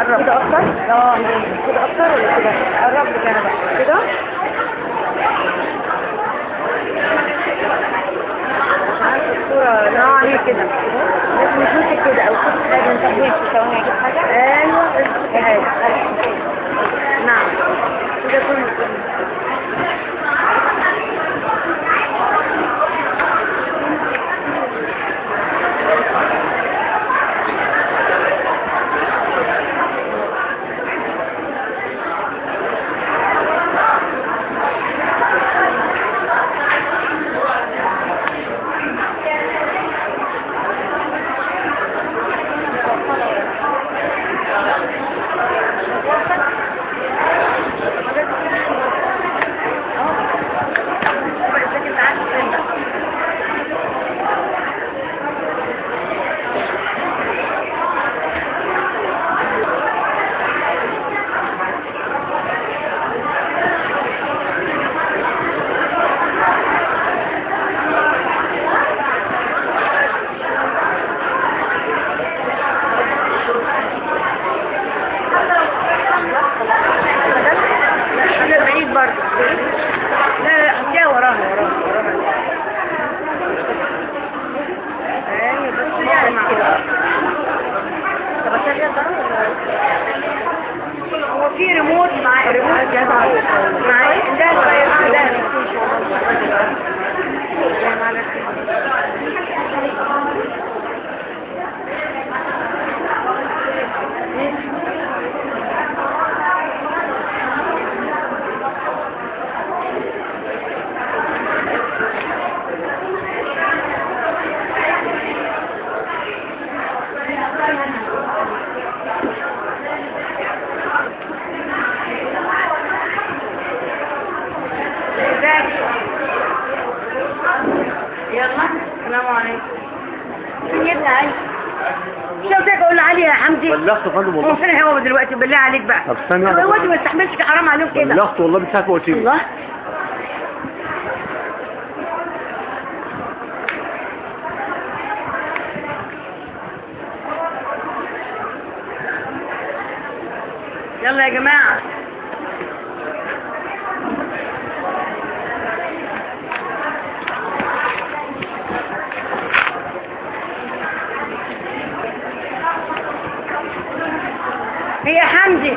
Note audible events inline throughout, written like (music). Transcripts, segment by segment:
الرب. كده أكتر آه كده أكتر ولا كده الرب كده كده الصورة كده كده أو كده لازم نتهيئ ثواني أجيب حاجة أيوه نعم. كده كله ثانية أنا وادي ما استحملش حرام عليهم كده. والله والله من ساعة ما الله. يلا يا جماعة. هي حمدي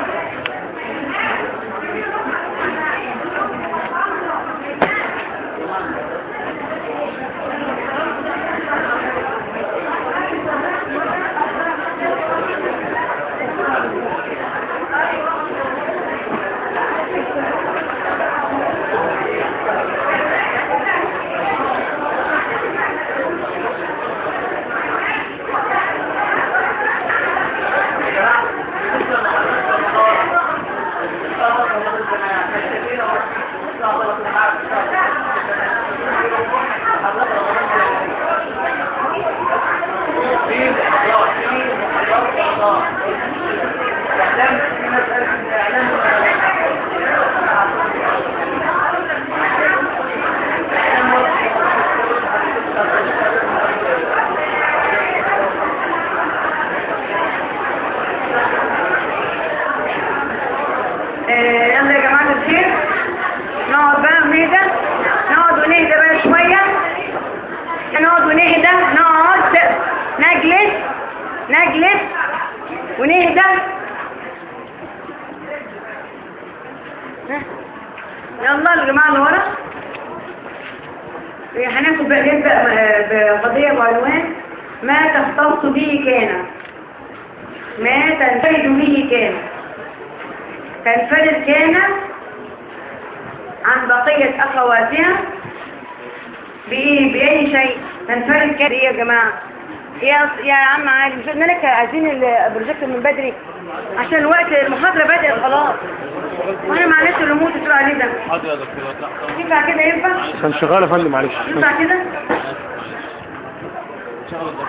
شغال يا فندم معلش.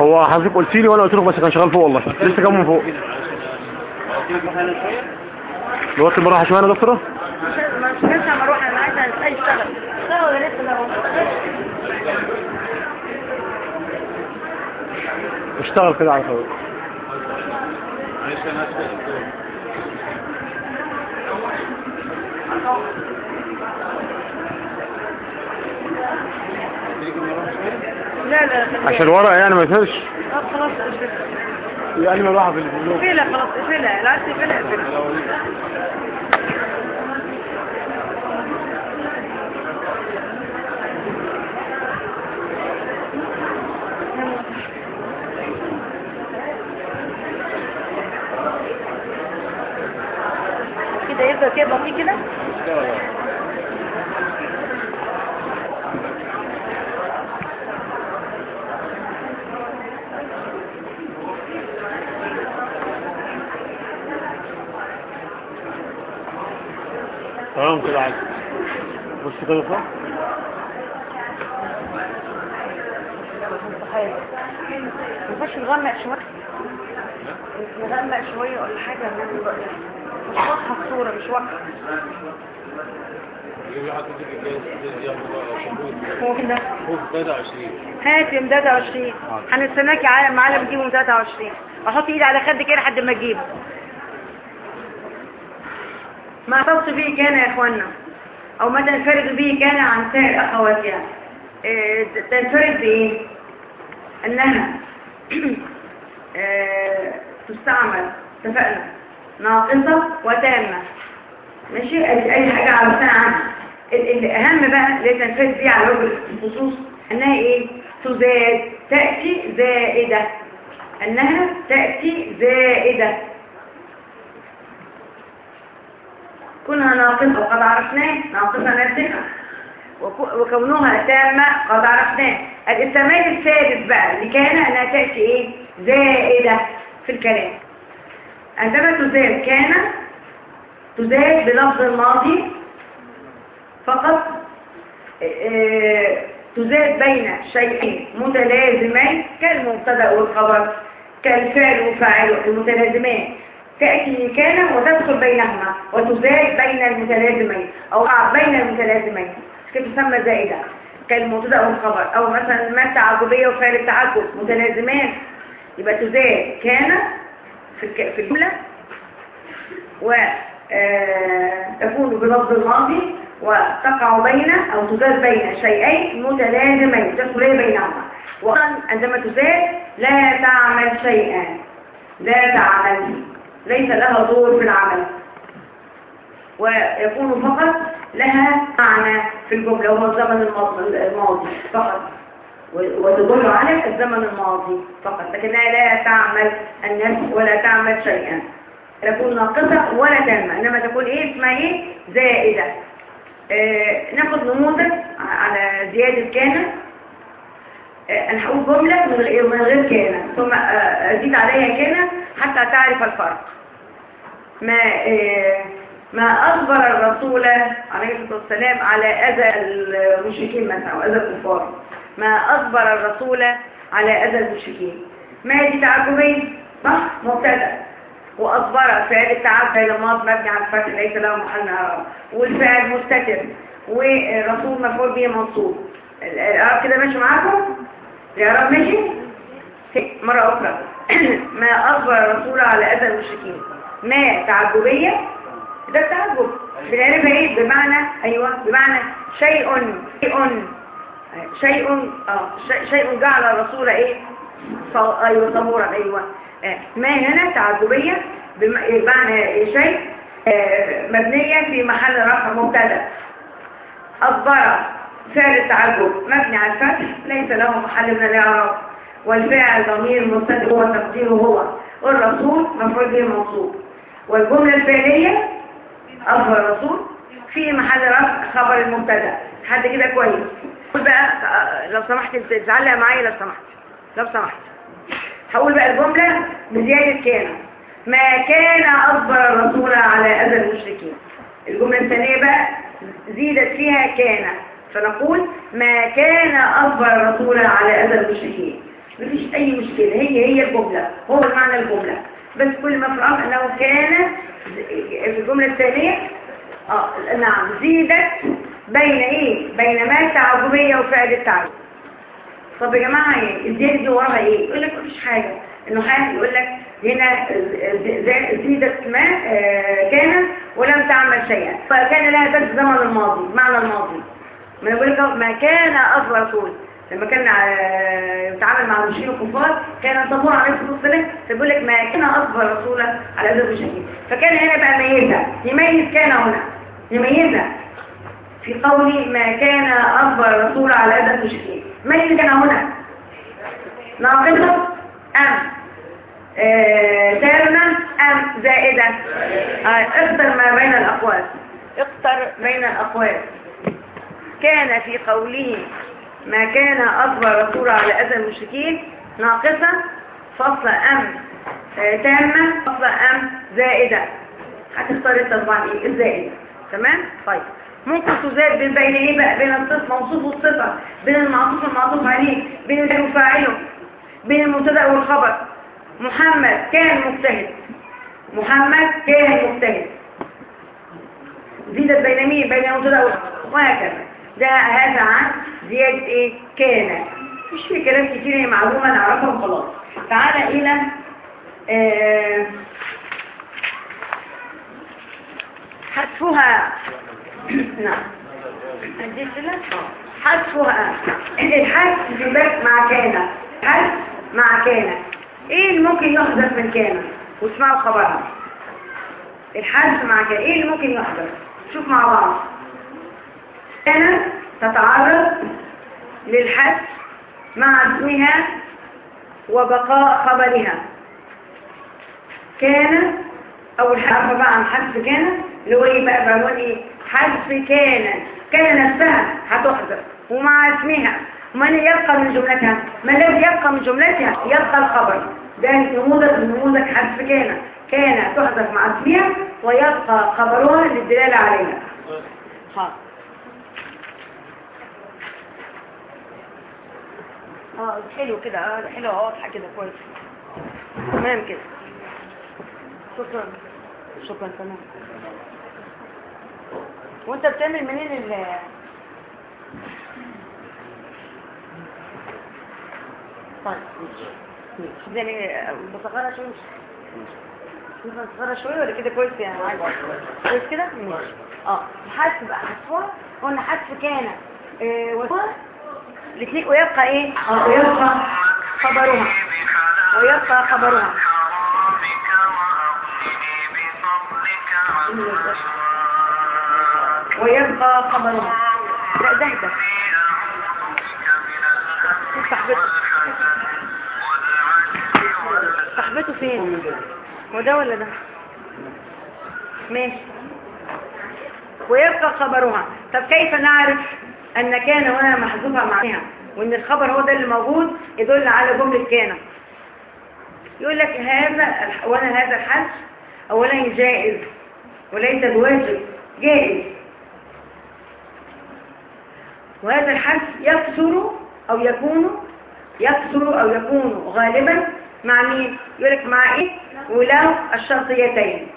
هو حضرتك قلت لي وأنا قلت لك بس كان شغال فوق والله. لسه كان من فوق. الوقت براحه شوية دكتوره مش ما أروح أنا عايزه اي اشتغل اشتغل كده على فوق معلش أنا لا لا عشان ورق يعني ما يفرش آه خلاص يعني ما راح في الفلوس فيلا خلاص فيلا لا فيلا فيلا كده يبقى كده بطيء كده؟ تمام كده عادي بص كده يا مش نغمق شوية نغمق شوية ولا حاجة مش واضحه الصورة مش واضحه هات يوم 23 هنستناك يا المعلم دي يوم 23 أحط إيدي على خدك كده لحد ما اجيبه ما خص به كان يا إخوانا أو ما تنفرد به كان عن سائر أخواتها إيه تنفرد بإيه (clears throat) أنها تستعمل اتفقنا. ناقصة وتامة. ماشي؟ أي حاجة على عنها. الأهم بقى اللي تنفرد بيه على وجه الخصوص أنها إيه؟ تزاد تأتي زائدة. أنها تأتي زائدة. كونها ناقصة وقد عرفناه ناقصة نفسها وكونها تامة قد عرفناه. الاستعمال الثالث بقى اللي كان أنها تأتي إيه؟ زائدة في الكلام. عندما تزاد كان تزاد بلفظ الماضي فقط آه، تزاد بين شيئين متلازمين كالمبتدأ والخبر كالفعل وفاعل المتلازمان تأتي مكانا وتدخل بينهما وتزايد بين المتلازمين أو آه، بين المتلازمين. كيف تسمى زائدة؟ كالموجودة أو الخبر أو مثلا ما التعاقبية وفعل التعجب متلازمان يبقى تزايد. كان في الجملة وتكون آه، بلفظ الماضي وتقع بين أو تزاد بين شيئين متلازمين. تدخل بينهما. وعندما تزاد لا تعمل شيئا. لا تعمل. ليس لها دور في العمل. ويكون فقط لها معنى في الجملة وهو الزمن الماضي فقط. وتدل على الزمن الماضي فقط. لكنها لا تعمل النفس ولا تعمل شيئا. تكون ناقصة ولا تامة. إنما تكون إيه؟ اسمها إيه؟ زائدة. آه، ناخذ نموذج على زيادة كانت أنا هقول جملة من غير من كان ثم آه، آه، أزيد عليها كان حتى تعرف الفرق. ما آه، ما أخبر الرسول عليه الصلاة والسلام على أذى المشركين مثلا أو اذى الكفار. ما أخبر الرسول على أذى المشركين. ما دي تعجبين صح مبتدأ. واصبر فعل التعب فعل الماض مبني على الفتح ليس له محل والفعل مستتر. والرسول مفعول به منصوب. الاعراب كده ماشي معاكم؟ الإعراب ماشي؟ مرة أخرى. (clears throat) ما أصبر رسولة على أذى المشركين؟ ما تعجبية؟ ده تعجب بنعرفها إيه؟ بمعنى أيوه بمعنى شيء شيء شيء آه، شيء جعل الرسول إيه؟ أيوه صبورا أيوه. آه، ما هنا تعجبية؟ بمعنى إيه؟ شيء آه، مبنية في محل رفع مبتدأ. أصبر فعل التعجب مبني على الفتح ليس له محل من الإعراب. والفعل ضمير مستتر هو تقديره هو. والرسول مفعول به موصول والجملة الفعلية أفضل الرسول في محل رفع خبر المبتدأ. حد كده كويس. قول بقى لو سمحت تعلق معايا لو سمحت. لو سمحت. هقول بقى الجملة بزيادة كان. ما كان أكبر الرسول على أذى المشركين. الجملة الثانية بقى زيدت فيها كان. فنقول ما كان أكبر الرسول على أذى المشركين. مفيش أي مشكلة. هي هي الجملة. هو معنى الجملة. بس كل ما فرق أنه كان في الجملة الثانية آه نعم زيدت بين إيه؟ بين ما التعجبية وفعل التعظم طب يا جماعة الزيادة دي وراها إيه؟ يقول لك مفيش حاجة. إنه حاجة يقول لك هنا زيدت ما آه، كانت ولم تعمل شيئا. فكان لها ذات زمن الماضي معنى الماضي. ما يقول ما كان أفضل رسول لما كان يتعامل مع المشركين الكفار كان الصبور عليه الصلاه والسلام۔ لك ما كان اكبر رسولا على هذا المشركين فكان هنا بقى ميزة يميز كان هنا يميزة في قولي ما كان اكبر رسولا على هذا المشركين ميز كان هنا ناقصه ام سالنا ام زائده أقدر ما بين الاقوال۔ أقدر بين الاقوال۔ كان في قوله ما كان أكبر رسول على أذى المشركين ناقصة فصل أم آه، تامة فصل أم زائدة. هتختار انت طبعا إيه؟ الزائدة. تمام؟ طيب. ممكن تزاد بين بين إيه بقى؟ بين الصفه موصوف والصفه بين المعطوف والمعطوف عليه بين المفاعله بين المبتدأ والخبر. محمد كان مجتهد. محمد كان مجتهد. زيدت بين مين؟ بين المبتدأ وهكذا. ده هذا عن زياد إيه كان مش في كلام كتير هي معلومه نعرفها وخلاص تعالى إلى آه، حذفها. (clears throat) نعم. حذفها. الحذف مع كان حذف مع كان إيه اللي ممكن يحذف من كان واسمعوا خبرها الحذف مع كان إيه اللي ممكن يحذف؟ شوف مع بعض. كانت تتعرض للحس مع اسمها وبقاء خبرها. كان أول حرف بقى عن حذف كان اللي هو إيه بقى بعنوان إيه؟ حذف كان. كان نفسها هتحضر. ومع اسمها. ومن يبقى من جملتها. من الذي يبقى من جملتها يبقى الخبر. ده نموذج نموذج حذف كان. كان تحذف مع اسمها ويبقى خبرها للدلالة عليها. طيب. حاضر. آه حلو كده حلو واضحه كده كويس تمام كده شكرا شكرا تمام وانت بتعمل منين ال طيب ماشي يعني بصغرها شوية مش بصغرها شوية ولا كده كويس يعني كويس كده ماشي آه حاسب احسن قلنا حاسب كان إيه الاثنين ويبقى إيه؟ ويبقى خبرها. ويبقى خبرها. ويبقى خبرها. لا ده ده صاحبته فين؟ هو ده ولا ده؟ ماشي. ويبقى خبرها. طب كيف نعرف أن كان وهي محذوفة معناها وأن الخبر هو ده اللي موجود يدل على جملة كان. يقول لك هذا وأنا هذا الحج أولا جائز وليس بواجب جائز. وهذا الحج يكسر أو يكون يكسر أو يكون غالبا مع مين؟ يقول لك مع إيه؟ ولو الشرطيتين.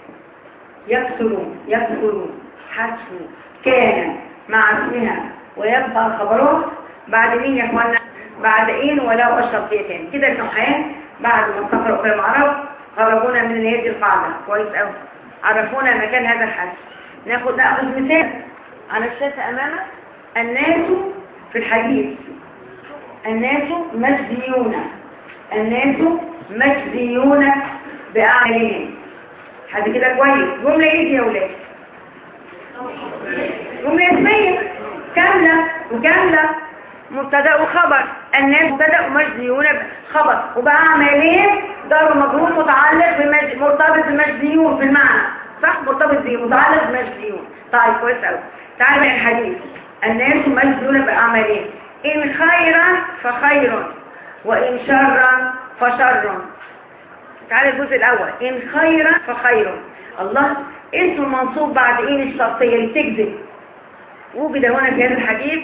يكسرون يكسرون حجم كان مع اسمها. ويبقى خبره بعد مين يا اخوانا بعد اين ولا اشرب دقيقتين كده النوعين بعد ما انتقلوا في المعرض خرجونا من نهايه القاعدة. كويس قوي عرفونا مكان هذا الحد ناخد ناخد مثال على الشاشه امامك الناس في الحديث. الناس مجديون الناس مجديون بأعمالهم حد كده كويس؟ جملة إيه دي يا ولاد جملة إسمية. كاملة وكاملة مبتدأ وخبر الناس مبتدأ مجديون خبر وبقى ضرب مجرور متعلق بمج... مرتبط بمجزيون في المعنى. صح؟ مرتبط بيه متعلق بمجديون طيب كويس قوي تعالى بقى الحديث. الناس مجديون بأعمالين إن خيرا فخير وإن شرا فشر تعالى الجزء الأول. إن خيرا فخير الله أنتوا المنصوب بعد إيه الشرطيه اللي تكذب. وجد هنا في هذا الحديث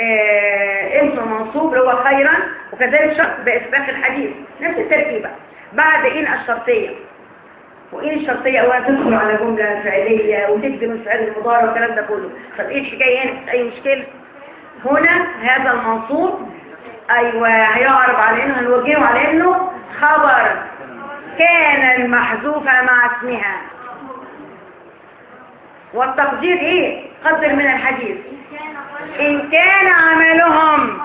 آه، اسم منصوب هو خيرا وكذلك شرط بإسباق الحديث. نفس التركيبة بعد إن الشرطية. وإن الشرطية أولا تدخل على جملة فعلية وتجزم الفعل المضارع والكلام ده كله. طب إيه الحكاية هنا؟ أي مشكلة؟ هنا هذا المنصوب أيوة هيعرب على إنه هنوجهه على إنه خبر. كان المحذوفة مع اسمها. والتقدير إيه؟ قدر من الحديث. إن كان عملهم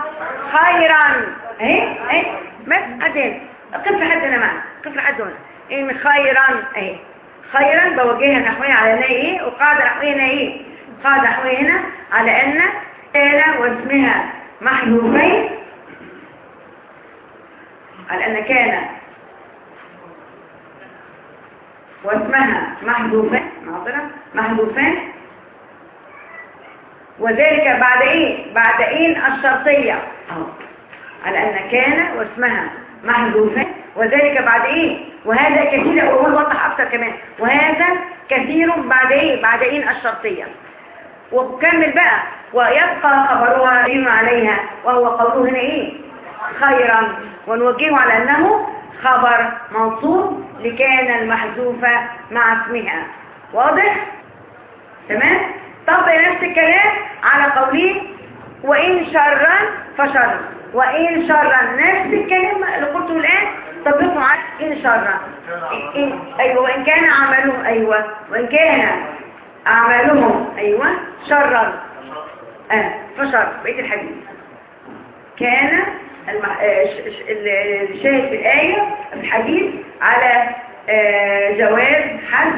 خيرا. إيه؟ إيه؟ بس قدر قف لحد هنا معنا. قف لحد هنا. إن خيرا. إيه؟ خيرا بوجهها نحوية على ان إيه؟ وقاعد احوينا هنا إيه؟ قاعد احوينا إيه؟ هنا على أن كان واسمها محذوفين. على أن كان واسمها محذوفان معذرة محذوفان وذلك بعد إيه؟ بعد اين الشرطية. على أن كان واسمها محذوفان وذلك بعد إيه؟ وهذا كثير وهو وضح أكثر كمان. وهذا كثير بعد إيه؟ بعد اين الشرطية. وكمل بقى. ويبقى خبرها ريم عليها. وهو قوله هنا إيه؟ خيرا. ونوجهه على أنه خبر موصول لكان المحذوفة مع اسمها. واضح؟ تمام؟ طب نفس الكلام على قولين. وإن شرا فشر وإن شرا نفس الكلام اللي قلته الآن طبقوا على إن شرا. إن أيوة وإن كان عملهم أيوة. وإن كان عملهم أيوة. شرا. آه، فشر. بقية الحديث. كان آه، الشاهد في الآية الحديث على آه، جواز حد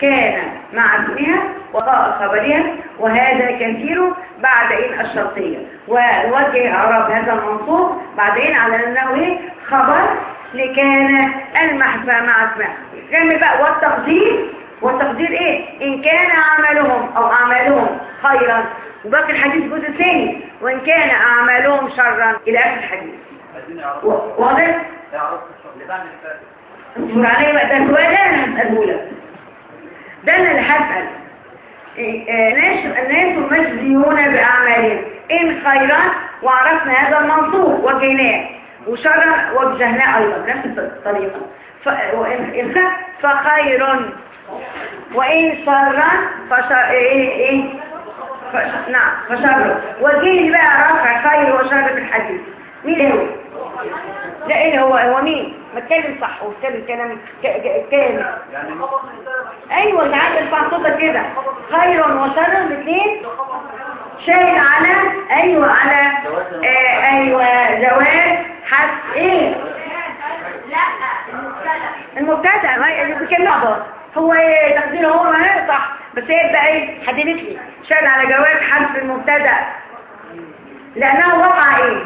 كان مع اسمها وضاء خبرها وهذا كثير بعد إن الشرطية. ووجه أعراب هذا المنصوب بعدين على أنه خبر لكان المحفى مع اسمها جمع يعني بقى والتقدير والتقدير إيه؟ إن كان عملهم أو أعمالهم خيرا. وباقي الحديث جزء ثاني وإن كان أعمالهم شرا إلى آخر الحديث. واضح؟ انتظر عليا بقى ده أنا ده اللي هسأل الناس مجزيون بأعمالهم. إن خيرا وعرفنا هذا المنصوب وجيناه وشرا وجهناه أيضا بنفس الطريقة. فخير. وإن شرا فشر إيه إيه نعم فشره وجيه بقى رافع خير وشر الحديث. مين هو؟ لا إيه هو؟ هو مين؟ ما تكلم صح واتكلم كلام كامل أيوه تعال ارفع صوتك كده. خير وشر الاثنين شايل على أيوه على آه، أيوه زواج حد إيه؟ لا المبتدأ. المبتدأ ما بيتكلم بعض هو تاخدينه هو ما هي بس هي بقى إيه؟ حديثي لي على جواز حذف المبتدأ. لأنها وقع إيه؟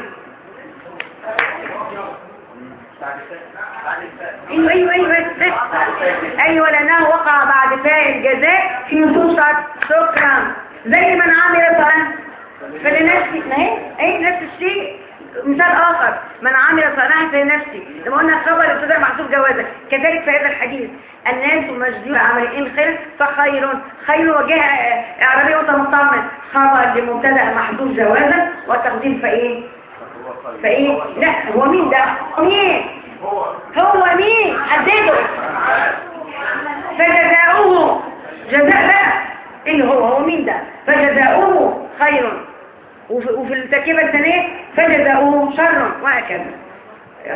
أيوه أيوه أيوه أيوه لأنها وقع بعد فاء الجزاء في نصوص شكرا. زي من عامل صلاه فلنفسي هي؟ إيه نفس الشيء؟ مثال آخر من عمل صالحا نفسي. لما قلنا خبر الابتداء معصوب جوازا كذلك في هذا الحديث الناس مجدور عمل إن خير فخير خير وجه آه، آه، عربية وتمطمن خبر لمبتدأ محدود جوازا وتقديم فإيه؟ فإيه؟ لا هو مين ده؟ هو مين؟ هو في المرتكبة الثانية فجزاؤه شر وهكذا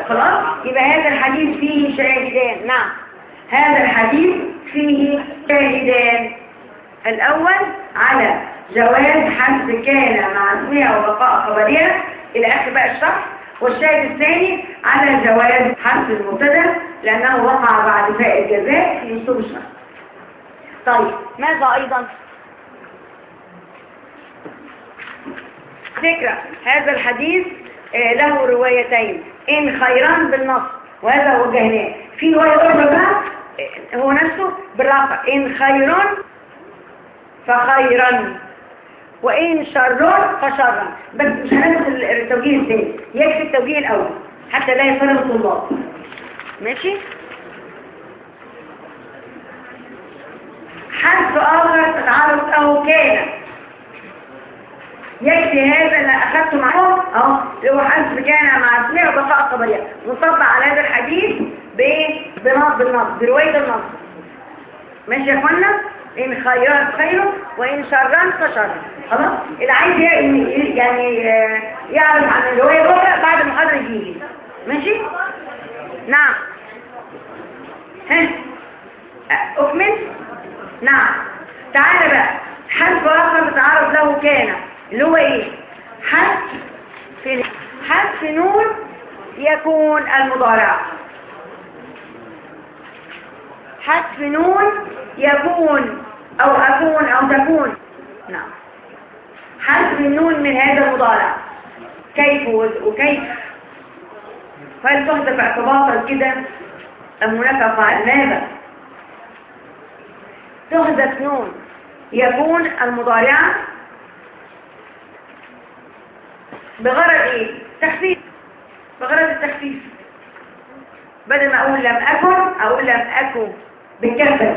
خلاص؟ يبقى هذا الحديث فيه شاهدان. نعم. هذا الحديث فيه شاهدان. الأول على جواز حمد كان مع اسمها وبقاء خبرها إلى آخر بقى الشرح. والشاهد الثاني على جواز حمد المبتدأ لأنه وقع بعد فاء الجزاء في نصوص الشرح. طيب ماذا أيضا؟ فكرة هذا الحديث آه، له روايتين. إن خيران بالنص وهذا وجهناه في رواية أخرى بقى آه، هو نفسه بالرافع إن خيران فخيرا وإن شرر فشرا بس مش هناخد التوجيه الثاني. يكفي التوجيه الأول حتى لا يفرغ الطلاب ماشي؟ حرف آخر تتعرض أو كان. يكفي هذا اللي أخذته معهم أهو اللي هو حسب مع سميع وبقاء قبلية مصطفى على هذا الحديث بنص بالنص برواية النص. ماشي يا إخوانا؟ إن خيرت خيره وإن شرا شر خلاص؟ اللي عايز يعني آه، يعرف عن الرواية بكره بعد المحاضرة دي ماشي؟ نعم. ها؟ أكمل؟ نعم. تعالى بقى. حرف آخر تعرض له كان. اللي هو إيه؟ حذف حذف نون يكون المضارع. حذف نون يكون أو أكون أو تكون. نعم. حذف النون من هذا المضارع. كيف وكيف؟ فهل في اعتباطا كده؟ المنافقة هناك فعل ماذا؟ نون يكون المضارعه بغرض إيه تخفيف. بغرض التخفيف. بدل ما أقول لم أكن أقول لم أكن بالكهف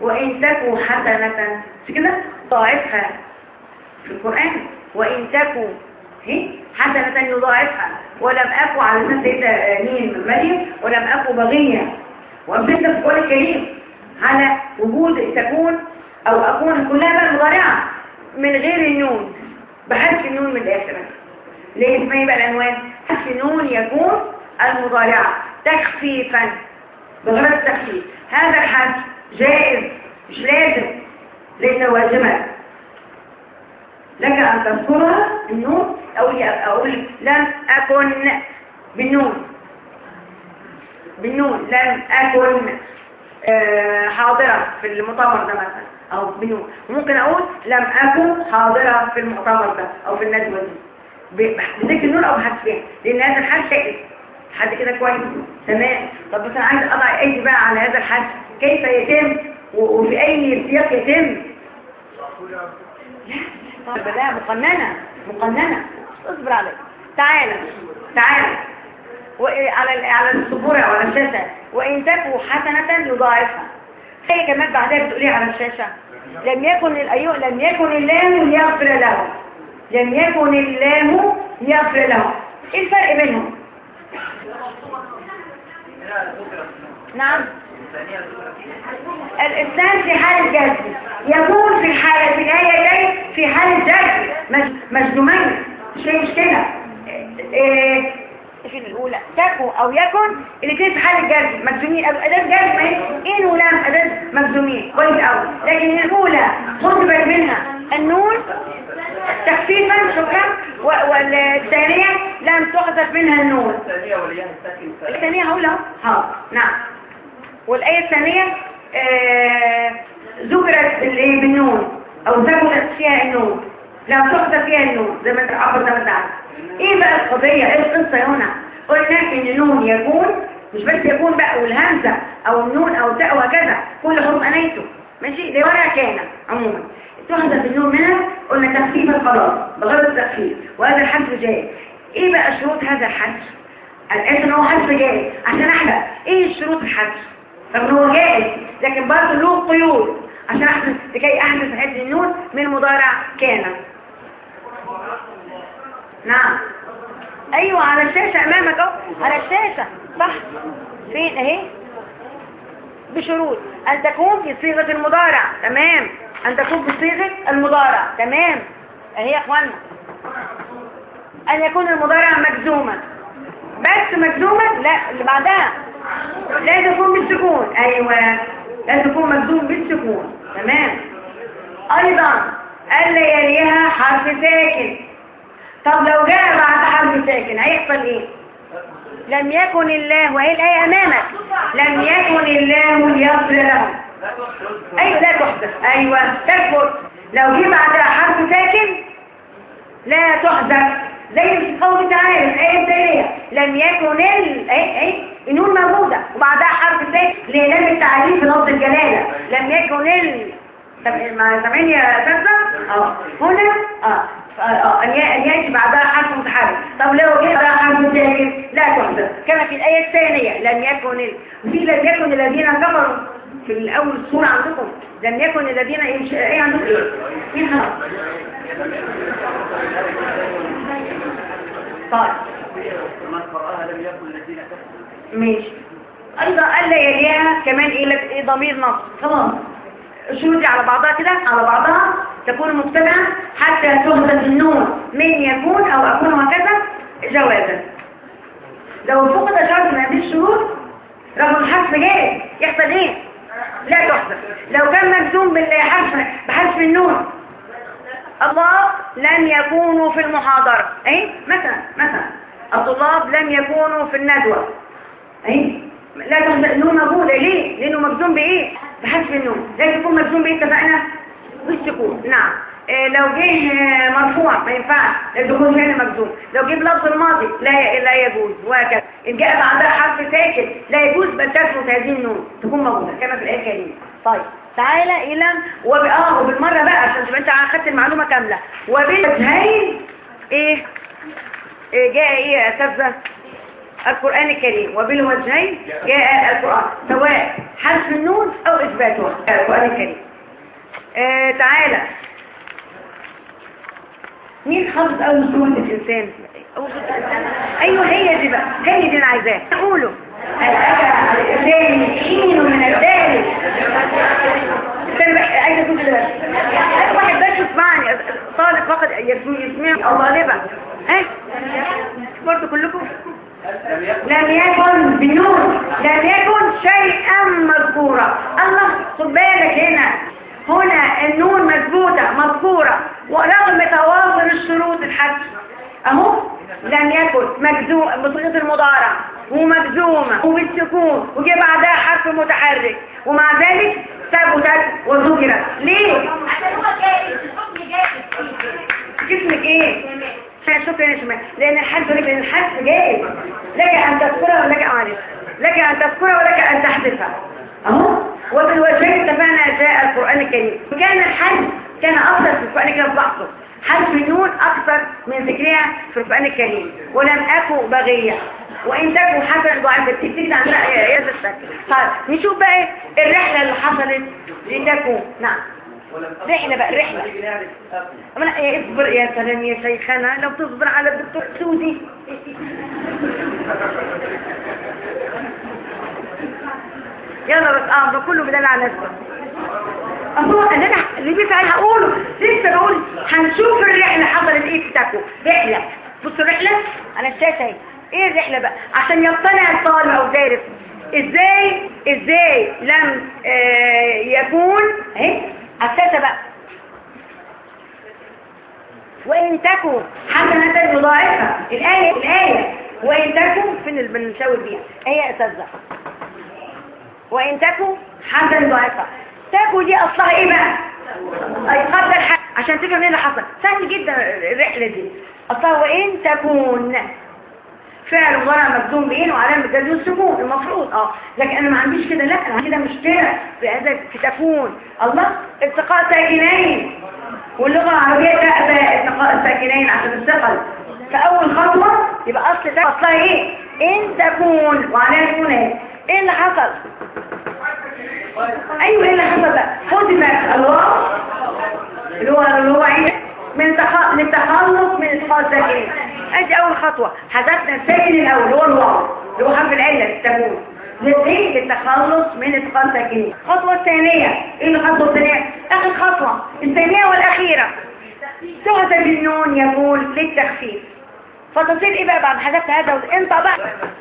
وإن تكو حسنة مش كده؟ ضاعفها في القرآن. وإن تكو إيه؟ حسنة يضاعفها. ولم اكو على سنه مين مريم ولم اكو بغية. وامثله في القران الكريم على وجود تكون أو أكون كلها مضارعه من غير النون. بحيث الآخرة ليه اسمها يبقى العنوان سنون يكون المضارعة. تخفيفا. بغرض التخفيف. هذا الحد جائز. مش لازم. ليس واجبا. لك أن تذكرها النون أقول أقول لم أكن بالنون. بالنون. لم أكن آه، حاضرة في المطور ده مثلا. أو بيوم ممكن أقول لم أكن حاضرة في المؤتمر ده أو في الندوة دي بذلك النور أو بحسبين لأن هذا الحد شائد حد كده كويس. تمام. طب بس أنا عايز أضع ايدي بقى على هذا الحد. كيف يتم؟ وفي أي سياق يتم؟ طب لا مقننة. مقننة. اصبر عليك. تعالى. تعالى. وعلى على الصبور أو على الشاشة. وإن تكو حسنة يضاعفها. إيه كمان بعدها بتقولي على الشاشة. لم يكن الأيوة لم يكن اللام يغفر له. لم يكن اللام يغفر له. إيه الفرق بينهم؟ نعم. الإنسان في حال الجذب يكون في حال الاية جاي في حال الجذب مجنومين مش مشكلة إيه، في الأولى. تكو أو يكن الاثنين في حال الجر مجزومين. أداة جر إن ولام أداة مجزومين. كويس أوي. لكن الأولى طلبت منها النون تخفيفا شكرا والثانية لم تحذف منها النون. الثانية هقول ها نعم. والآية الثانية آه ذكرت بالنون أو ذكرت فيها النون. لم تحذف فيها النون زي ما أنت عبر ده إيه بقى القضية؟ إيه القصة هنا؟ قلنا إن نون يكون مش بس يكون بقى والهمزة أو النون أو تقوى وهكذا كل حروف أنيته. ماشي؟ دي ورقة كان عموما. تحضر النون منها قلنا تخفيف القرار بغير التخفيف. وهذا الحرف جاي. إيه بقى شروط هذا الحرف الاسم ان هو حرف جاي. عشان إحنا إيه شروط الحرف طب هو جائز لكن برضه له قيود عشان أحذف لكي أحذف هذه النون من مضارع كان نعم. أيوه على الشاشة أمامك أهو. على الشاشة. صح. فين؟ أهي. بشروط. أن تكون في صيغة المضارع. تمام. أن تكون في صيغة المضارع. تمام. أهي يا اخوانا أن يكون المضارع مجزوما. بس مجزوما؟ لا. اللي بعدها. لازم يكون بالسكون. أيوه. لازم يكون مجزوم بالسكون. لم يكن الله وهي الآية أمامك لم يكن الله ليغفر له. أي لا تحدث أيوة تكفر. لو جه بعدها حرف ساكن لا تحذف زي قوله تعالى الآية الثانية لم يكن ال أي أي النون موجودة وبعدها حرف ساكن لإعلام التعليم لفظ الجلالة. لم يكن ال طب سامعين يا أستاذة؟ أه. هنا؟ أه. آه، أن يجب بعدها حرف متحرك طب لو جاء بعدها حرف ساكن لا تحضر كما في الآية الثانية لم يكن في لم يكن الذين كفروا. في الأول الصورة عندكم. لم يكن الذين إنش... إيه عندكم؟ إيه طيب. من قرأها لم يكن الذين كفروا ماشي أيضا ألا يليها كمان إيه, إيه ضمير نصر تمام. الشروط على بعضها كده على بعضها تكون مجتمعة حتى تهزم النون من يكون أو أكون وكذا جوازا. لو فقد شرط من هذه الشروط رغم الحذف جاي يحصل إيه؟ لا تحذف لو كان مجزوم بالحذف بحذف النون. الله لن يكونوا في المحاضرة. اهي مثلا مثلا. الطلاب لن يكونوا في الندوة. اهي لا نون مجهولة ليه؟ لأنه مجزوم بإيه؟ بحذف النون. زي يكون مجزوم بإيه؟ اتفقنا؟ بالسكون نعم. آه، لو جه آه، مرفوع ما ينفعش. الدخول هنا مجزوم. لو جه بلفظ الماضي لا لا يجوز. وهكذا. إن جاء بعدها حرف ساكن لا يجوز بل تثبت هذه النون. تكون موجودة. كما في الآية الكريمة. طيب. تعالى إلى وب... آه وبالمرة بقى عشان تبقى أنت اخذت المعلومة كاملة. وبالهين إيه, إيه جاء إيه يا اساتذه القرآن الكريم. وبالوجهين جاء القرآن. سواء حرف النون أو إثباته القرآن الكريم. آه، تعالى. مين حافظ أول سورة الإنسان؟ أيوه هي دي بقى. هي دي اللي عايزاها الأجر الثاني حين من الثالث عايزة تقول كده أي واحد بس يسمعني. طالب فقط يسمعني. الله ليه ها؟ برضه كلكم؟ لم يكن بنور لم يكن شيئا مذكورا الله خد بالك هنا هنا النون مذبوطة مذكورة. ورغم تواصل الشروط الحج. أهو لم يكن. مجزوم بصيغة المضارع. ومجزومة وبالسكون. وجي بعدها حرف متحرك. ومع ذلك ثبتت وذكرت. ليه؟ عشان هو جاهز جسمك إيه؟ شكرا شكرا لأن الحمد لله الحمد جاي لك أن تذكرها ولك أعرف لك أن تذكرها ولك أن تحذفها أهو وبالوجه اتفقنا جاء القرآن الكريم كان الحمد كان أفضل في القرآن الكريم بعضه حرف النون أكثر من ذكرها في القرآن الكريم ولم أكو بغية وإن تكو حسن ضعيفة تبتدي عن رأي هذا الشكل طيب نشوف بقى الرحلة اللي حصلت لتكو نعم۔ رحلة بقى رحلة أنا إيه، اصبر يا سلام يا شيخنا. لو تصبر على الدكتور سودي (laughs) يلا بس آه ده كله بدل على نفسه الله أنا اللي بيفعل هقوله لسه بقول هنشوف الرحلة حصلت إيه بتاعكم رحلة. بصوا الرحلة أنا الشاشة إيه. اهي إيه الرحلة بقى؟ عشان يقتنع الطالع أو دارس إزاي؟ إزاي لم آه، يكون اهي الثالثة بقى وإن تكن حسنة مضاعفة. الآية الآية. وإن تكون فين اللي بنشاور بيها هي أساسة وإن تكون حتى مضاعفة. تاكو دي أصلها إيه بقى؟ أيقدر حق عشان تفهم إيه اللي حصل. سهل جدا الرحلة دي. أصلها وإن تكون فعل مضارع مجزوم بإيه؟ وعلامه جزم السكون المفروض. آه. لكن أنا ما عنديش كده لا أنا كده مش مشترك بهذا تكون الله التقاء ساكنين واللغة العربية تأبى التقاء ساكنين عشان الثقل. فأول خطوة يبقى أصل ده أصلها إيه؟ إن تكون. وعلامه تكون إيه؟ إيه اللي حصل؟ أيوه إيه اللي حصل بقى؟ خد بالك الله. اللي هو اللي هو إيه؟ من تخ... من التخلص من ده إيه أدي أول خطوة. حذفنا الساكن الأول هو الواو. اللي هو حرف العله التمويل ليه للتخلص من ادخال ساكنين الخطوه الثانية إيه الخطوه الثانية آخر خطوة. الثانية والأخيرة. تهدى بالنون يقول للتخفيف. فتصير إيه بقى بعد؟ حذفت هذا وانت بقى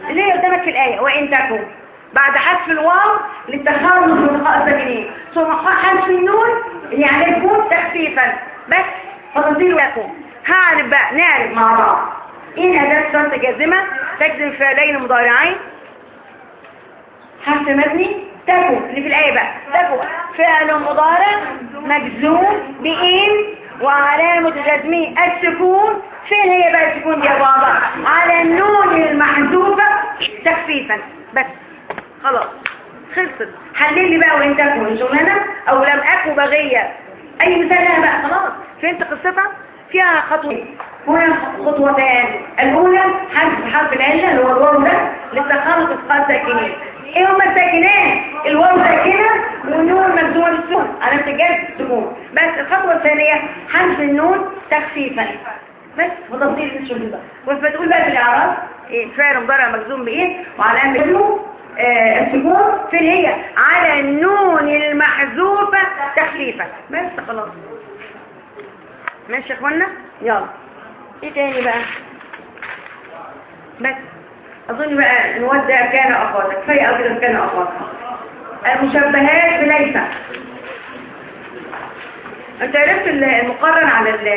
اللي هي قدامك في الآية؟ وإن تكون بعد حذف الواو للتخلص من خاص ساكنين ثم حذف النون يعني يكون تخفيفا. بس فقدير ويكون هعرف بقى نعرف مع بعض إن أداة شرط جازمه تجزم فعلين مضارعين. حرف مبني تكو اللي في الآية بقى. تكو. فعل مضارع مجزوم بإيم وعلامة جزمه السكون. فين هي بقى السكون دي يا بابا على النون المحذوفة تخفيفا. بس. خلاص. خلصت. حلل لي بقى وان تكو هنا أو لم أكو بغية. أي مثال لها بقى؟ خلاص. فهمت قصتها؟ فيها خطوة. هنا خطوتان الأولى حذف حرف العلة اللي هو الواو ده للتخلص اسقاط ساكنين. إيه هما الساكنين؟ الواو ساكنة والنون مجزومه بالسكون على اتجاه السكون بس الخطوة الثانية حذف النون تخفيفا. بس وتطبيق الشغل ده وفتقول بقى بالإعراب إيه فعل مضارع مجزوم بإيه؟ وعلى أمر آه، سكون في هي على النون المحذوفة تخليفة بس خلاص. ماشي يا اخوانا يلا. إيه تاني بقى؟ بس. أظن بقى نودع كان أخواتك. كفاية اظن كان أخواتك. المشبهات بليسة أنت عرفت المقرر على ال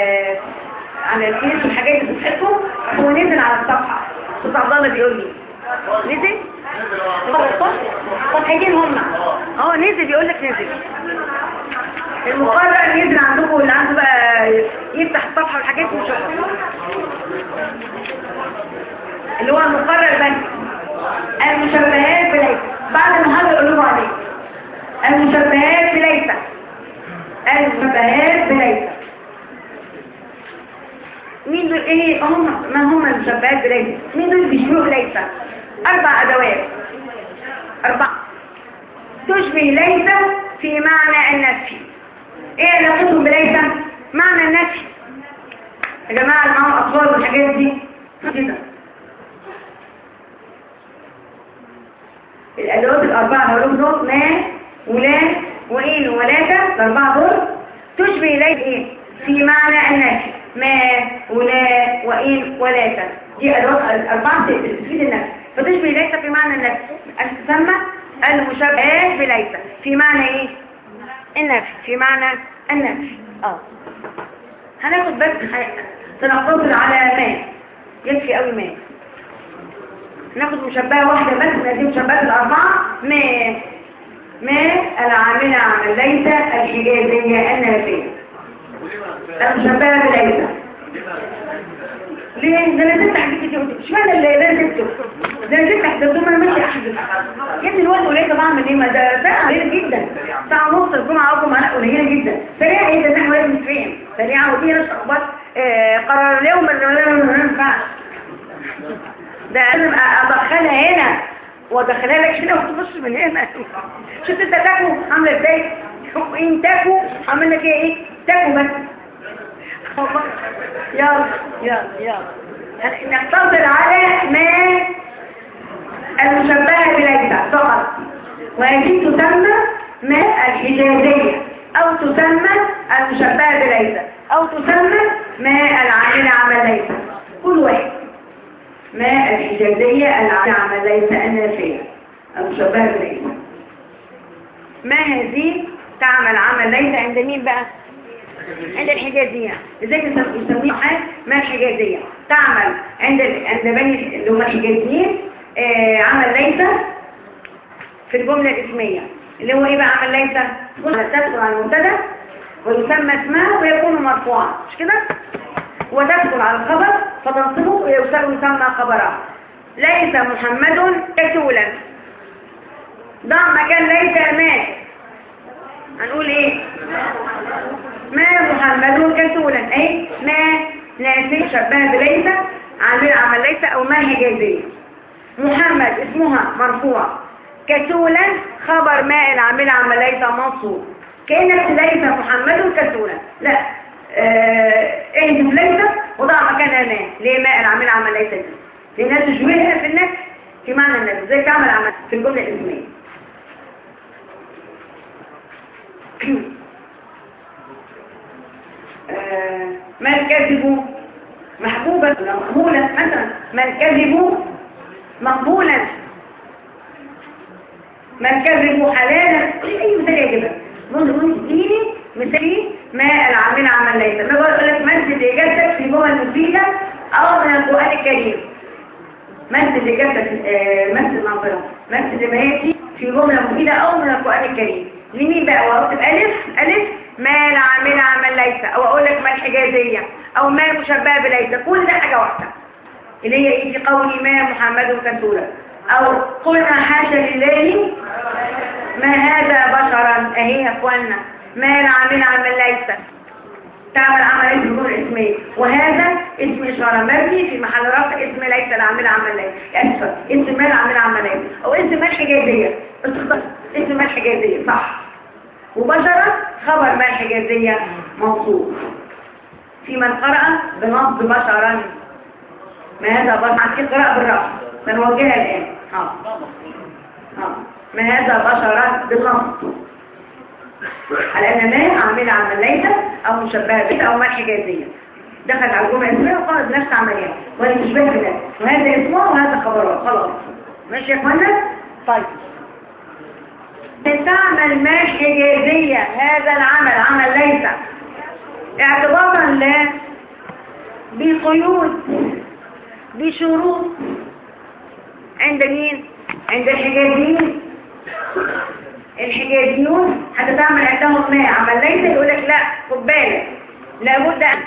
على الكيس والحاجات اللي بتحطه ونزل على الصفحة. أستاذ عبد الله بيقول لي. نزل؟ طب حاجين هم آه نزل يقول لك نزل المقرر نزل عندكم اللي عنده بقى يفتح الصفحه والحاجات دي اللي هو المقرر بنك المشبهات بليس بعد ما هذا القلوب عليه المشبهات بليس المشبهات بليس مين دول إيه هم ما هم المشبهات بليس مين دول بيشبهوا ليس أربع أدوات. أربع. تشبه ليس في معنى النفي. إيه علاقتهم بليس؟ معنى النفي. يا جماعة اللي معاهم أطفال والحاجات دي؟ كده. الأدوات الأربعة هروب دول ما ولا وإين ولاك الأربعة دول. تشبه ليس إيه؟ في معنى النفي. ما ولا وإين ولاك دي أدوات الأربعة تفيد النفي. فضيف ليس في معنى النفي أن تسمى المشبه بليس؟ في معنى إيه النفي في معنى النفي آه. هناخد بس سنقتصر على ما يكفي قوي ما. ناخد مشبهة واحدة بس نادي مشبهة الأربعة. ما. ما العاملة عمل ليس الحجازية النافية المشبهة بليس. ليه ده أنا كده عندي مش اشمعنى اللي ده زدته ده زدت احدثه ما ماشي يا ابني الوقت قليل بعمل إيه ما ده ده قليل جدا ساعه ونص الجمعه اقوم أنا قليله جدا سريعه إيه ده إحنا لازم نتفهم سريعه وفي ناس أخبار قرار اليوم أنا ما ينفعش ده لازم ادخلها هنا وادخلها لك هنا وتخش من هنا شفت انت تاكو عامله إزاي انت تاكو عامل لك إيه تاكو بس نقتصر على ما المشبهة بالأجزاء فقط وهذه تسمى ما الإجازية أو تسمى المشبهة بالأجزاء أو تسمى ما العامل ليس كل واحد ما الإجازية العامل ليس النافية المشبهة بالأجزاء ما هذه تعمل عمل ليس عند مين بقى عند الحجازية. إزاي يسموها ما حجازية تعمل عند عند بني اللي هم الحجازيين آه، عمل ليس في الجملة الاسمية. اللي هو إيه بقى عمل ليس جملة تدخل على المبتدأ ويسمى اسمها ويكون مرفوعا. مش كده؟ وتدخل على الخبر فتنصبه ويسمى خبرا ليس محمد كسولا ضع مكان ليس مات هنقول إيه؟ ما محمد كسولا اي ما ناسي شبه بليسة عامل عمل ليسة أو ما هجازية محمد اسمها مرفوع. كسولا خبر ما العامل عمل ليسة منصوب. كانت ليس محمد كسولا لا. إيه اهدف ليسة وضع مكانها ما ليه ما العامل عمل ليسة دي لانها تشبهها في النفس في معنى النفس زي تعمل عمل؟ في الجملة الاسمية. ما الكذب محبوبا ولا مقبولا مثلا؟ ما الكذب مقبولا؟ ما الكذب حلالا؟ أي مثال يا جماعة نقول اديني مثالي ما العامل عمل ليس. ما بقول لك مسجد اجابتك في جمل مفيده أه، آه، أو من القرآن الكريم. مسجد اجابتك مسجد منظره مسجد ما في جمله مفيده أو من القرآن الكريم. لمين بقى؟ وأروح ألف ألف ما عامل عمل ليس. أو أقول لك ما الحجازيه أو ما مشبهة بليس. كل ده حاجة واحدة. اللي هي إيه؟ في قولي ما محمد كتوله أو قلنا حاشا لله. ما هذا بشرا؟ أهي يا اخوانا ما عامل عمل ليس. تعمل عمل اسم نور اسمية وهذا اسم إشارة مبني في محل رفع اسم ليس العامل عمل عملية أسفل يعني اسم مال عامل عملية أو اسم مال حجازية. استخدام اسم ملح جازية صح. وبشرة خبر ملح جازية موصول. في من قرأ بنبض بشرا ما هذا بشرا اقرأ بالرفض بنوجهها الآن. ها. ها. ما هذا بشرا بنبض على ما أعمل عملية أو مشبهة بها أو ملح جازية دخلت على الجمعة الأولى وقالت نفس عملية وهي مشبهة بها. وهذا اسمه وهذا خبره. خلاص. ماشي يا إخوانا طيب. بتعمل ماشي جاهزية هذا العمل عمل ليس. اعتبارا لا. بقيود بشروط. عند مين؟ عند الحجازيين الحجازيون هتتعمل عندهم ما؟ عمل ليس؟ يقول لك لا خد بالك. لابد أن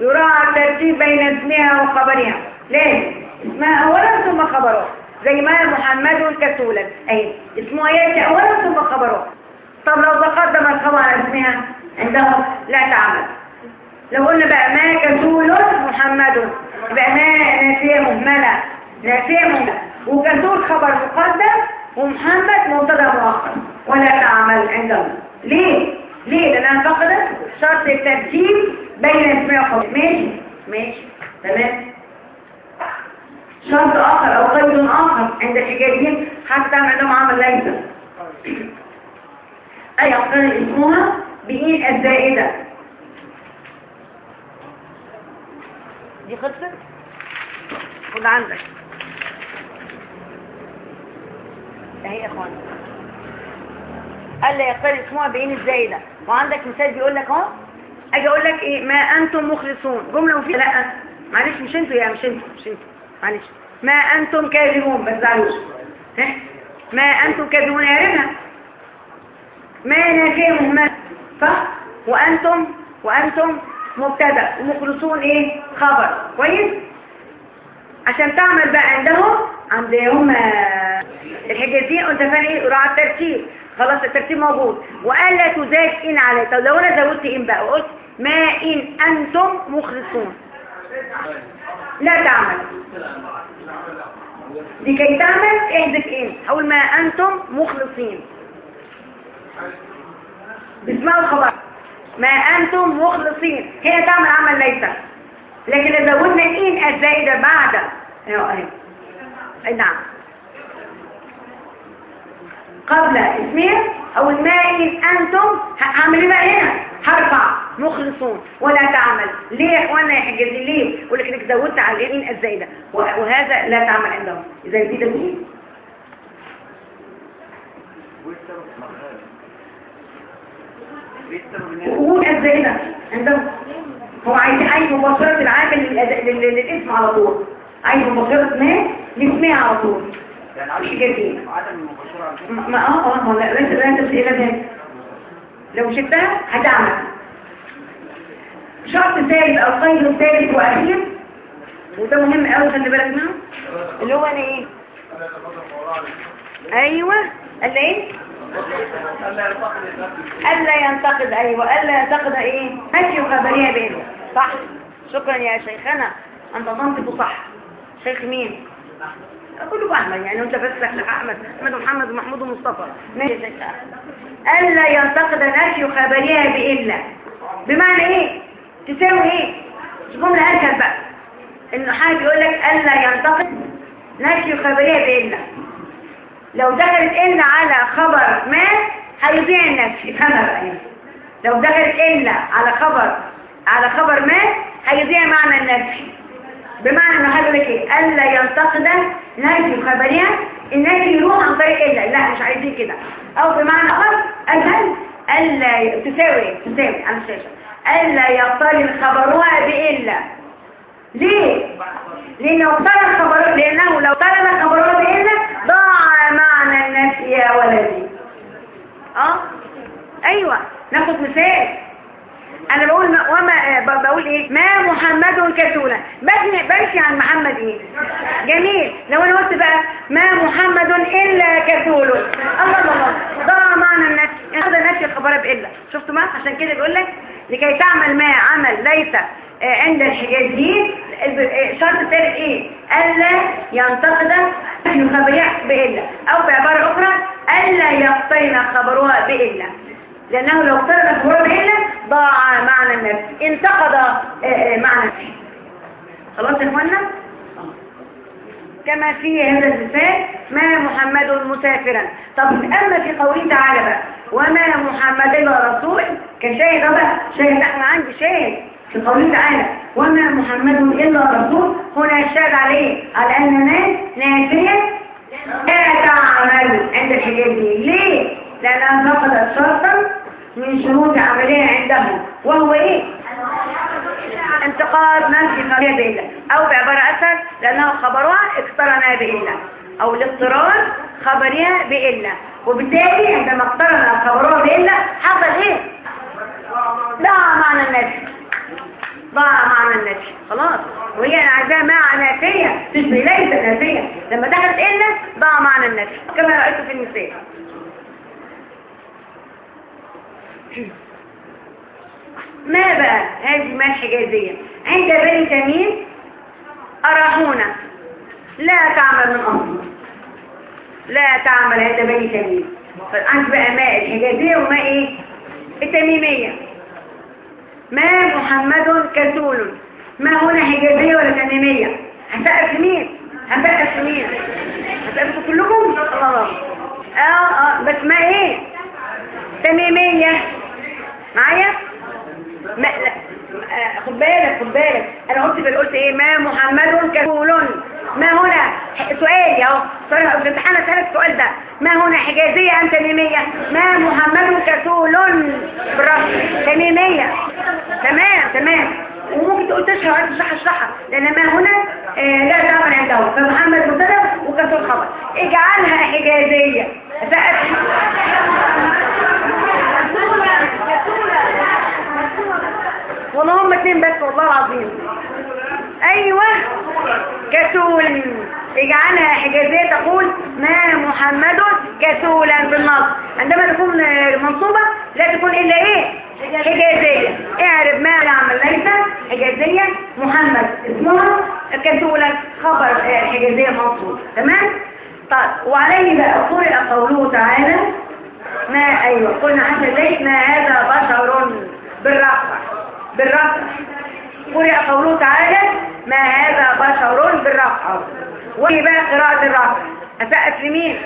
يراعى الترتيب بين اسمها وخبرها. ليه؟ اسمها اولا ثم خبرها زي ما محمد كسولا أي اسمه إيه؟ اولا ثم خبره. طب لو تقدم الخبر على اسمها عندهم لا تعمل. لو قلنا بقى ما كسول محمد بقى ما ناسيه مهملة. ناسيه مهملة. وكسول خبر مقدم ومحمد مبتدأ مؤخر ولا تعمل عندهم ليه؟ ليه؟ لأن أنا فقدت شرط الترتيب بين اسمها وخبر ماشي؟ ماشي. تمام؟ شرط آخر أو قيد آخر عند الحجاجين حتى ما دام عمل ليس أي أقل اسمها بإيه الزائدة. دي خلصت خد عندك اهي اخوان. قال لي يقل اسمها بإيه الزائدة. وعندك مثال بيقول لك اهو. أجي أقول لك إيه؟ ما أنتم مخلصون. جملة وفيها لا. معلش مش أنتوا يا مش أنتوا مش أنتوا. معلش ما أنتم كاذبون بس ما أنتم كاذبون يا رنا ما نكيهم ما صح وأنتم وأنتم مبتدا ومخلصون إيه خبر كويس عشان تعمل بقى عندهم عندهم الحجازين قلت فاهم إيه راعي الترتيب خلاص الترتيب موجود وقال لا تزاد ان على طب لو أنا زودت ان بقى وقلت ما ان أنتم مخلصون لا تعمل. لكي تعمل اهدف إيه حول ما أنتم مخلصين. بسمعوا الخبر. ما أنتم مخلصين. هي تعمل عمل ليس. لكن إذا قلنا إيه الزائده بعد. أيوة، أيوة. أي نعم. قبل اسمين. أو ما أنتم. هعمل إيه بقى هنا؟ هرفع. مخلصون ولا تعمل ليه يا اخوانا يا حجازي ليه يقول لك زودت على اليمين الزايده وهذا لا تعمل عندهم اذا دي تمثيل وقول الزايده عندهم هو عايز اي مباشره العامل للاسم على طول اي مباشره ما لاسمها على طول مش جديد ما آه آه ما لا لا تسئلها لو شفتها هتعمل شرط ثالث أو قيد ثالث وأخير. وده مهم قوي خلي بالك منه. اللي هو أنا إيه؟ أيوه. قال إيه؟ الا ينتقد أيوه. الا ينتقد إيه؟ ماشي وخبريها بينه. صح. شكرا يا شيخنا. أنت تنطق صح. شيخ مين؟ كله أحمد يعني. أنت بس إحنا أحمد. أحمد ومحمد ومحمود ومصطفى. ماشي شيخ. الا ينتقد نفي خبريها بالا بمعنى إيه؟ تساوي إيه؟ جملة اركب بقى. إنه حاجة يقول لك ألا ينتقد نفي خبرية بان لو دخلت إلا على خبر ما هيضيع النفي فهمها بقى إيه؟ لو دخلت إلا على خبر على خبر ما هيضيع معنى النفي بمعنى إنه هيقول لك إيه؟ ألا ينتقد نفي خبرية النفي يروح عن طريق إلا. لا مش عايزين كده. أو بمعنى آخر الهل ألا تساوي تساوي. على الشاشة ألا يقتل خبرها بإلا ليه؟ لأن لو طلب لأنه لو طلب خبرها بإلا ضاع معنى النفي يا ولدي أه؟ أيوة ناخد مثال أنا بقول ما وما بقول إيه؟ ما محمد كسولا بجني بمشي عن محمد إيه؟ جميل. لو أنا قلت بقى ما محمد إلا كسول الله الله ده معنى الناس. يعني ياخد الناس الخبر بإلا. شفتوا ما؟ عشان كده بقول لك لكي تعمل ما عمل ليس آه، عند الحجاز دي الشرط إيه، الثالث إيه؟ ألا ينتقد نحن بإلا. أو بعبارة أخرى ألا يقتين خبرها بإلا. لأنه لو اقترب هو إلا ضاع معنى النفس انتقد آه، آه، معنى الشيء. خلاص يا إخوانا كما في هذا المثال ما محمد مسافرا. طب أما في قوله تعالى بقى وما محمد رسول كان شاهد بقى شاهد إحنا عندي شاهد في قوله تعالى وما محمد إلا رسول. هنا الشاهد عليه على أن الناس ناسية لا تعمل عند الحجاب. دي ليه؟ لأنها فقدت شرطا. من شهود عملية عندهم. وهو إيه؟ انتقاد نفس القضية بإله أو بعبارة أسهل لأنه خبرها اقترنا بإله أو الاضطرار خبرها بإله وبالتالي عندما اقترنا خبرها بإله حصل إيه؟ ضاع معنى النفي. ضاع معنى النفي. خلاص. وهي أنا عايزاها معنى فيها تشبه ليس نفية لما دخلت إلا ضاع معنى النفي. كما رأيته في المثال. ما بقى؟ هذه ما الحجازية عند بني تميم أراهونة لا تعمل من أمر. لا تعمل عند بني تميم. فأنت بقى ماء الحجازية وماء إيه؟ التميمية. ما محمد كسول. ما هنا حجازية ولا تميمية؟ هسقف مين؟ هسقف مين؟ هسقفوا كلكم؟ الله الله. آه آه. بس ما إيه؟ تمامية معايا؟ آه، خد بالك خد بالك. أنا قلت في قلت إيه؟ ما محمد كسول ما هنا؟ سؤال أهو. سؤال في الامتحان أسألك السؤال ده. ما هنا؟ حجازية أم تميمية؟ ما محمد كسول برافو. تميمية. تمام تمام. وممكن تقول تشرح تشرح تشرح لأن ما هنا؟ لا طبعا عندهم فمحمد مبتدأ وكسول خبر اجعلها حجازية. ولهم اتنين بس والله العظيم أيوه كسول اجعلها حجازية تقول ما محمد كسولا بالنص عندما تكون منصوبة لا تكون الا إيه حجازية اعرف ما يعمل ليس حجازية محمد اسمها كسولا خبر حجازية منصوب تمام طيب وعليه بقى طرق قوله تعالى ما أيوه قلنا حتى ليش ما هذا بشر بالرفع بالرفع يا قولوا تعالى ما هذا بشر بالرفع وايه بقى قراءة الرفع أسأت لمين؟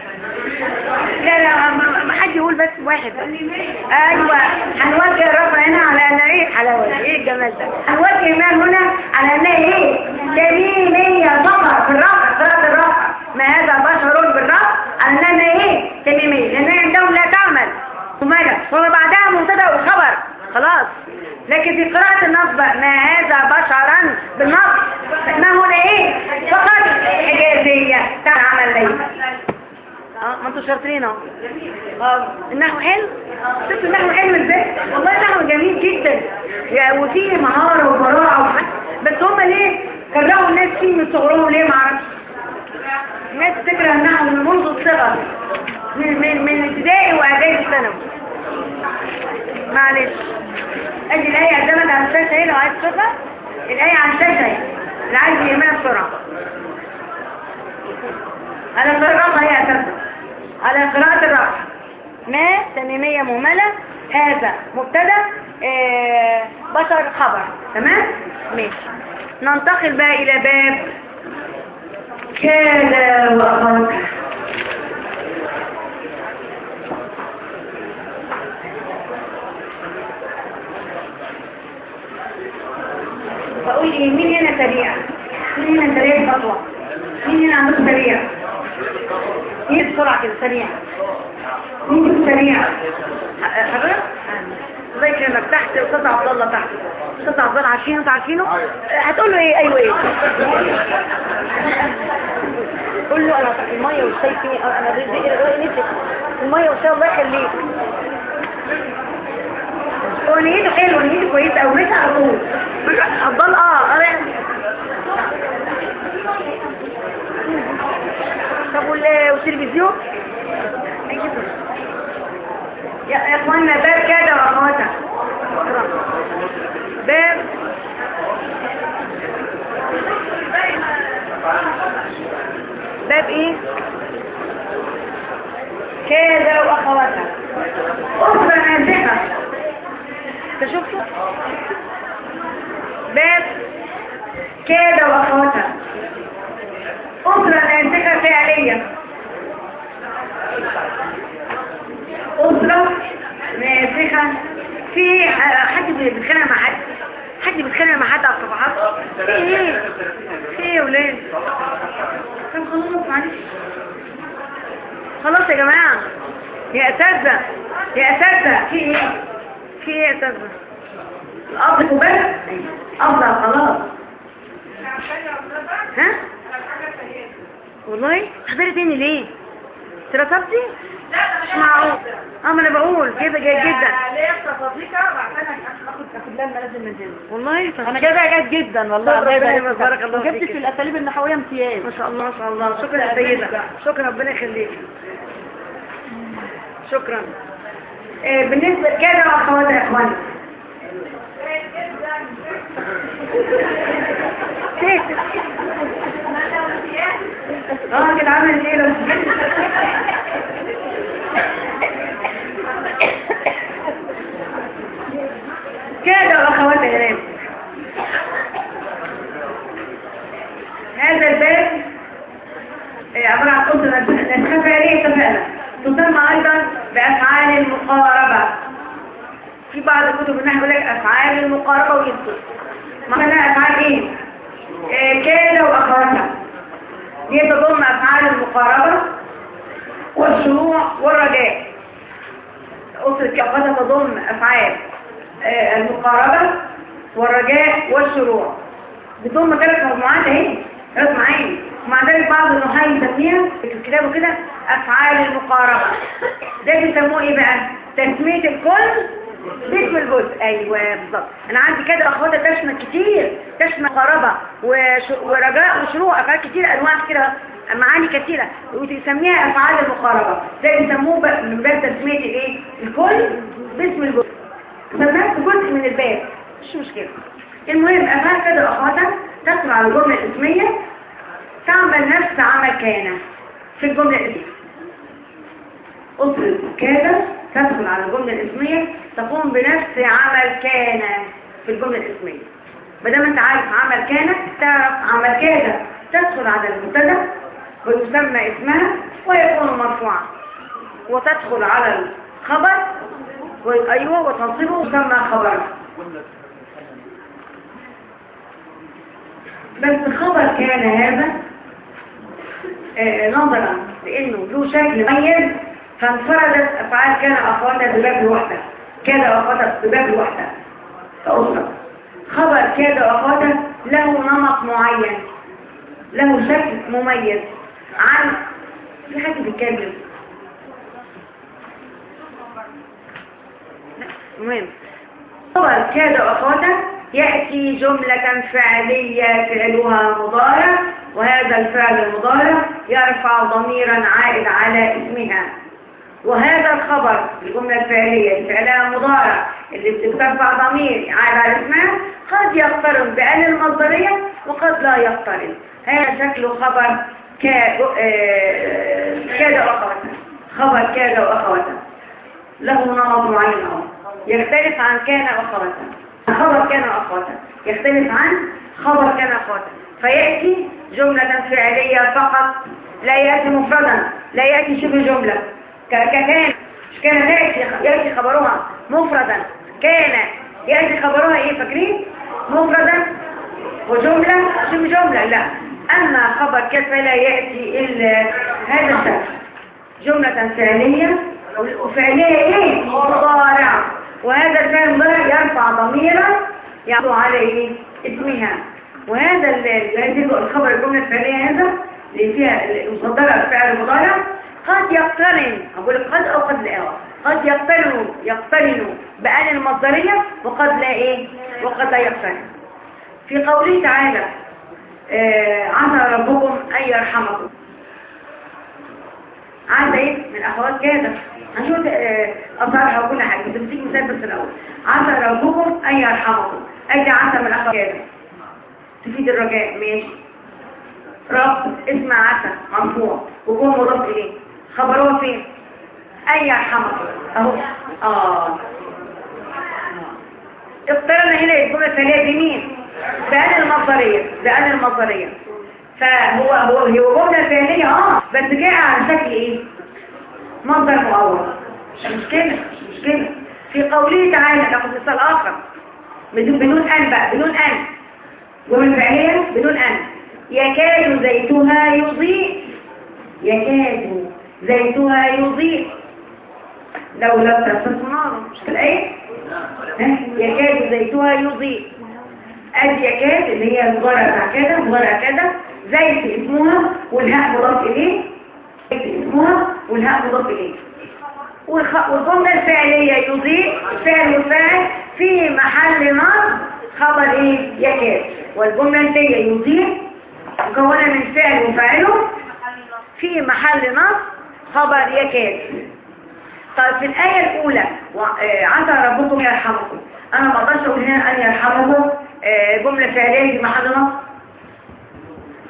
لا لا ما حد يقول بس واحد. أيوه هنوجه الرفع هنا على ان إيه؟ حلاوه إيه الجمال ده؟ هنوجه المال هنا على ان إيه؟ جميل هي ظهر في الرفع قراءة الرفع ما هذا بشر بالرفع على ان إيه؟ تميمية. لأن الدولة تعمل. وماذا؟ بعدها منتدى وخبر خلاص. لكن في قراءة النصب ما هذا بشرا بالنصب اسمه إيه فقط إجازية تعال عمل لي آه ما أنتوا شاطرين اهو النحو آه، حلو شفتوا النحو حلو والله النحو جميل جدا. يعني وفيه مهارة وبراعة بس هم ليه كرهوا الناس فيه من صغرهم؟ ليه ما أعرفش الناس تكره النحو من منذ الصغر من من من ابتدائي وإعدادي ثانوي. معلش. ادي الايه قدامك على الشاشه اهي لو عايز تشوفها الايه عن شايل اهي عايز يهمها بسرعة. على قراءه هي أساسا. على قراءة الرابعة ما تميمية مهملة هذا مبتدأ آه، بشر خبر. تمام؟ ماشي. ننتقل بقى إلى باب. كان وقت بقول إيه مين هنا سريع. مين هنا سريع خطوة. مين هنا عنده سريع. إيه بسرعة كده سريع. مين سريع. حضرتك؟ زي كانك تحت أستاذ عبد الله تحت. أستاذ عبد الله عارفينه انت عارفينه هتقول له إيه؟ أيوه إيه. قول له أنا المية والشاي إيه إيه رزقي المية والشاي الله يخليك اغنيته حلوة اغنيته كويسه أو مش على طول. هتضل آه أنا طب والتلفزيون؟ يا إخوانا باب كده واخواتها باب. باب إيه؟ كده واخواتها أخرى نازحه انت شفته بس كده وخوتها أسرة ناسخة فعلية أسرة ناسخة في حد بيتخانق مع حد حد بيتخانق مع حد على الصفحات في إيه في إيه يا ولاد طب خلاص معلش خلاص يا جماعة يا اساتذه يا اساتذه في إيه كذا الأرض مبارك أفضل خلاص ها؟ والله حضري تاني ليه؟ ترسبتي؟ لا مش معقول آه ما أنا بقول كده جيد جدا ليه تفاضيكه عشان اخد لازم من والله أنا كده جيد جدا والله الله يبارك بارك الله فيك جبت في الاساليب النحويه امتياز ما شاء الله ما شاء الله شكرا يا سيده شكرا ربنا يخليك شكرا Eh, بالنسبة كده خلاص يا إخواني. آه كده عامل إيه لو كده أخواتي هنا هذا الباب إيه، عبارة عن قصة. نتخفى عليه اتفقنا. تسمى أيضا بأفعال المقاربة. في بعض الكتب هنا يقول لك أفعال المقاربة والإنسان مثلا أفعال إيه؟, إيه، كان وأخواتها. دي تضم أفعال المقاربة والشروع والرجاء. أسرة كأخواتها تضم أفعال إيه، المقاربة والرجاء والشروع. بتضم ثلاث مجموعات اهي ثلاث معاني ومع ذلك بعض النحاة يسميها في الكتاب كده أفعال المقاربة. ده بيسموه إيه بقى؟ تسمية الكل باسم الجزء. أيوة بالظبط. أنا عندي كده أخواتها تشمل كتير تشمل مقاربة ورجاء وشروع أفعال كتير أنواع كتير معاني كثيرة وتسميها أفعال المقاربة. ده بيسموه من باب تسمية الإيه؟ الكل باسم الجزء. سمعت جزء من الباب. مش مشكلة. المهم أفعال كده أخواتها تقرأ على الجملة الإسمية تعمل نفس عمل كان في الجملة الاسمية أفرض كذا تدخل على الجملة الإسمية تقوم بنفس عمل كان في الجملة الإسمية. بدما أنت عارف عمل كان تعرف عمل كذا. تدخل على المبتدأ وتسمى اسمها ويكون مرفوعا. وتدخل على الخبر أيوه وتنصبه وتسمى خبرا بس خبر كان هذا آه، نظرا لأنه له شكل مميز فانفردت أفعال كان أخوانا بباب لوحدة كان أخوانا بباب لوحدة خبر كان أخوانا له نمط معين له شكل مميز عن في حاجة بيتكلم المهم خبر كاد أخوانا يأتي جملة فعلية فعلها مضارع. وهذا الفعل المضارع يرفع ضميرا عائد على اسمها. وهذا الخبر الجملة الفعلية الفعلية المضارع اللي بترفع ضمير عائد على اسمها قد يقترب بأل المصدرية وقد لا يقترب هذا شكله خبر كاد آه، وأخوته خبر كاد وأخوته له نمط معين يختلف عن كان وأخوته خبر كان وأخوته يختلف عن خبر كان فاضل فيأتي جملة فعلية فقط. لا يأتي مفردا لا يأتي شبه جملة. ككان كان يأتي يأتي خبرها مفردا. كان يأتي خبرها إيه فاكرين مفردا. وجملة شبه جملة لا. أما خبر كان فلا يأتي إلا هذا الشكل جملة فعلية وفعلية إيه مضارع. وهذا الفعل يرفع ضميرا يعود عليه اسمها وهذا الذي الخبر الجملة الفعلية هذا اللي فيها المصدرة الفعل المضارع قد يقترن أقول قد أو قد لا۔ قد يقترن يقترن بأن المصدرية وقد لا إيه وقد لا يقترن في قوله تعالى آه، عسى ربكم أن يرحمكم۔ عايزه إيه من الأخوات كده هنشوف اثارها وكل حاجة بس تيجي مثال بس الأول. عسى ربكم أن يرحمكم. ادي عسى من الأخوات كده تفيد الرجاء. ماشي. رب اسم عسى مرفوع. وجوه مضاف إليه. خبره فين؟ اي يرحمكم أهو. آه. اضطرنا هنا الجمله الثانية دي مين بأن المصدرية. بأن المصدرية. فهو هو هو جمله فعليه آه بس جاء على شكل إيه مصدر مؤول مش كده مش كده في قوله تعالى ناخد مثال اخر بدون بدون ان بقى بدون ان ومن فعليه بدون ان يكاد زيتها يضيء يكاد زيتها يضيء لو لا تفت نار مش كده إيه يكاد زيتها يضيء ادي يكاد اللي هي الغرة كده الغرة كده زي اسمها والهاء مضاف اليه اسمها والهاء مضاف اليه والجمله الفعلية يضيء إيه؟ فعل وفاعل في محل نصب خبر إيه؟ يكاد والجمله الثانية يضيء مكونة من فعل وفاعله في محل نصب خبر يكاد طيب في الآية الأولى آه، عسى ربكم يرحمكم. أنا ما أقدرش أقول هنا أن يرحمكم آه، جملة فعلية في محل نصب.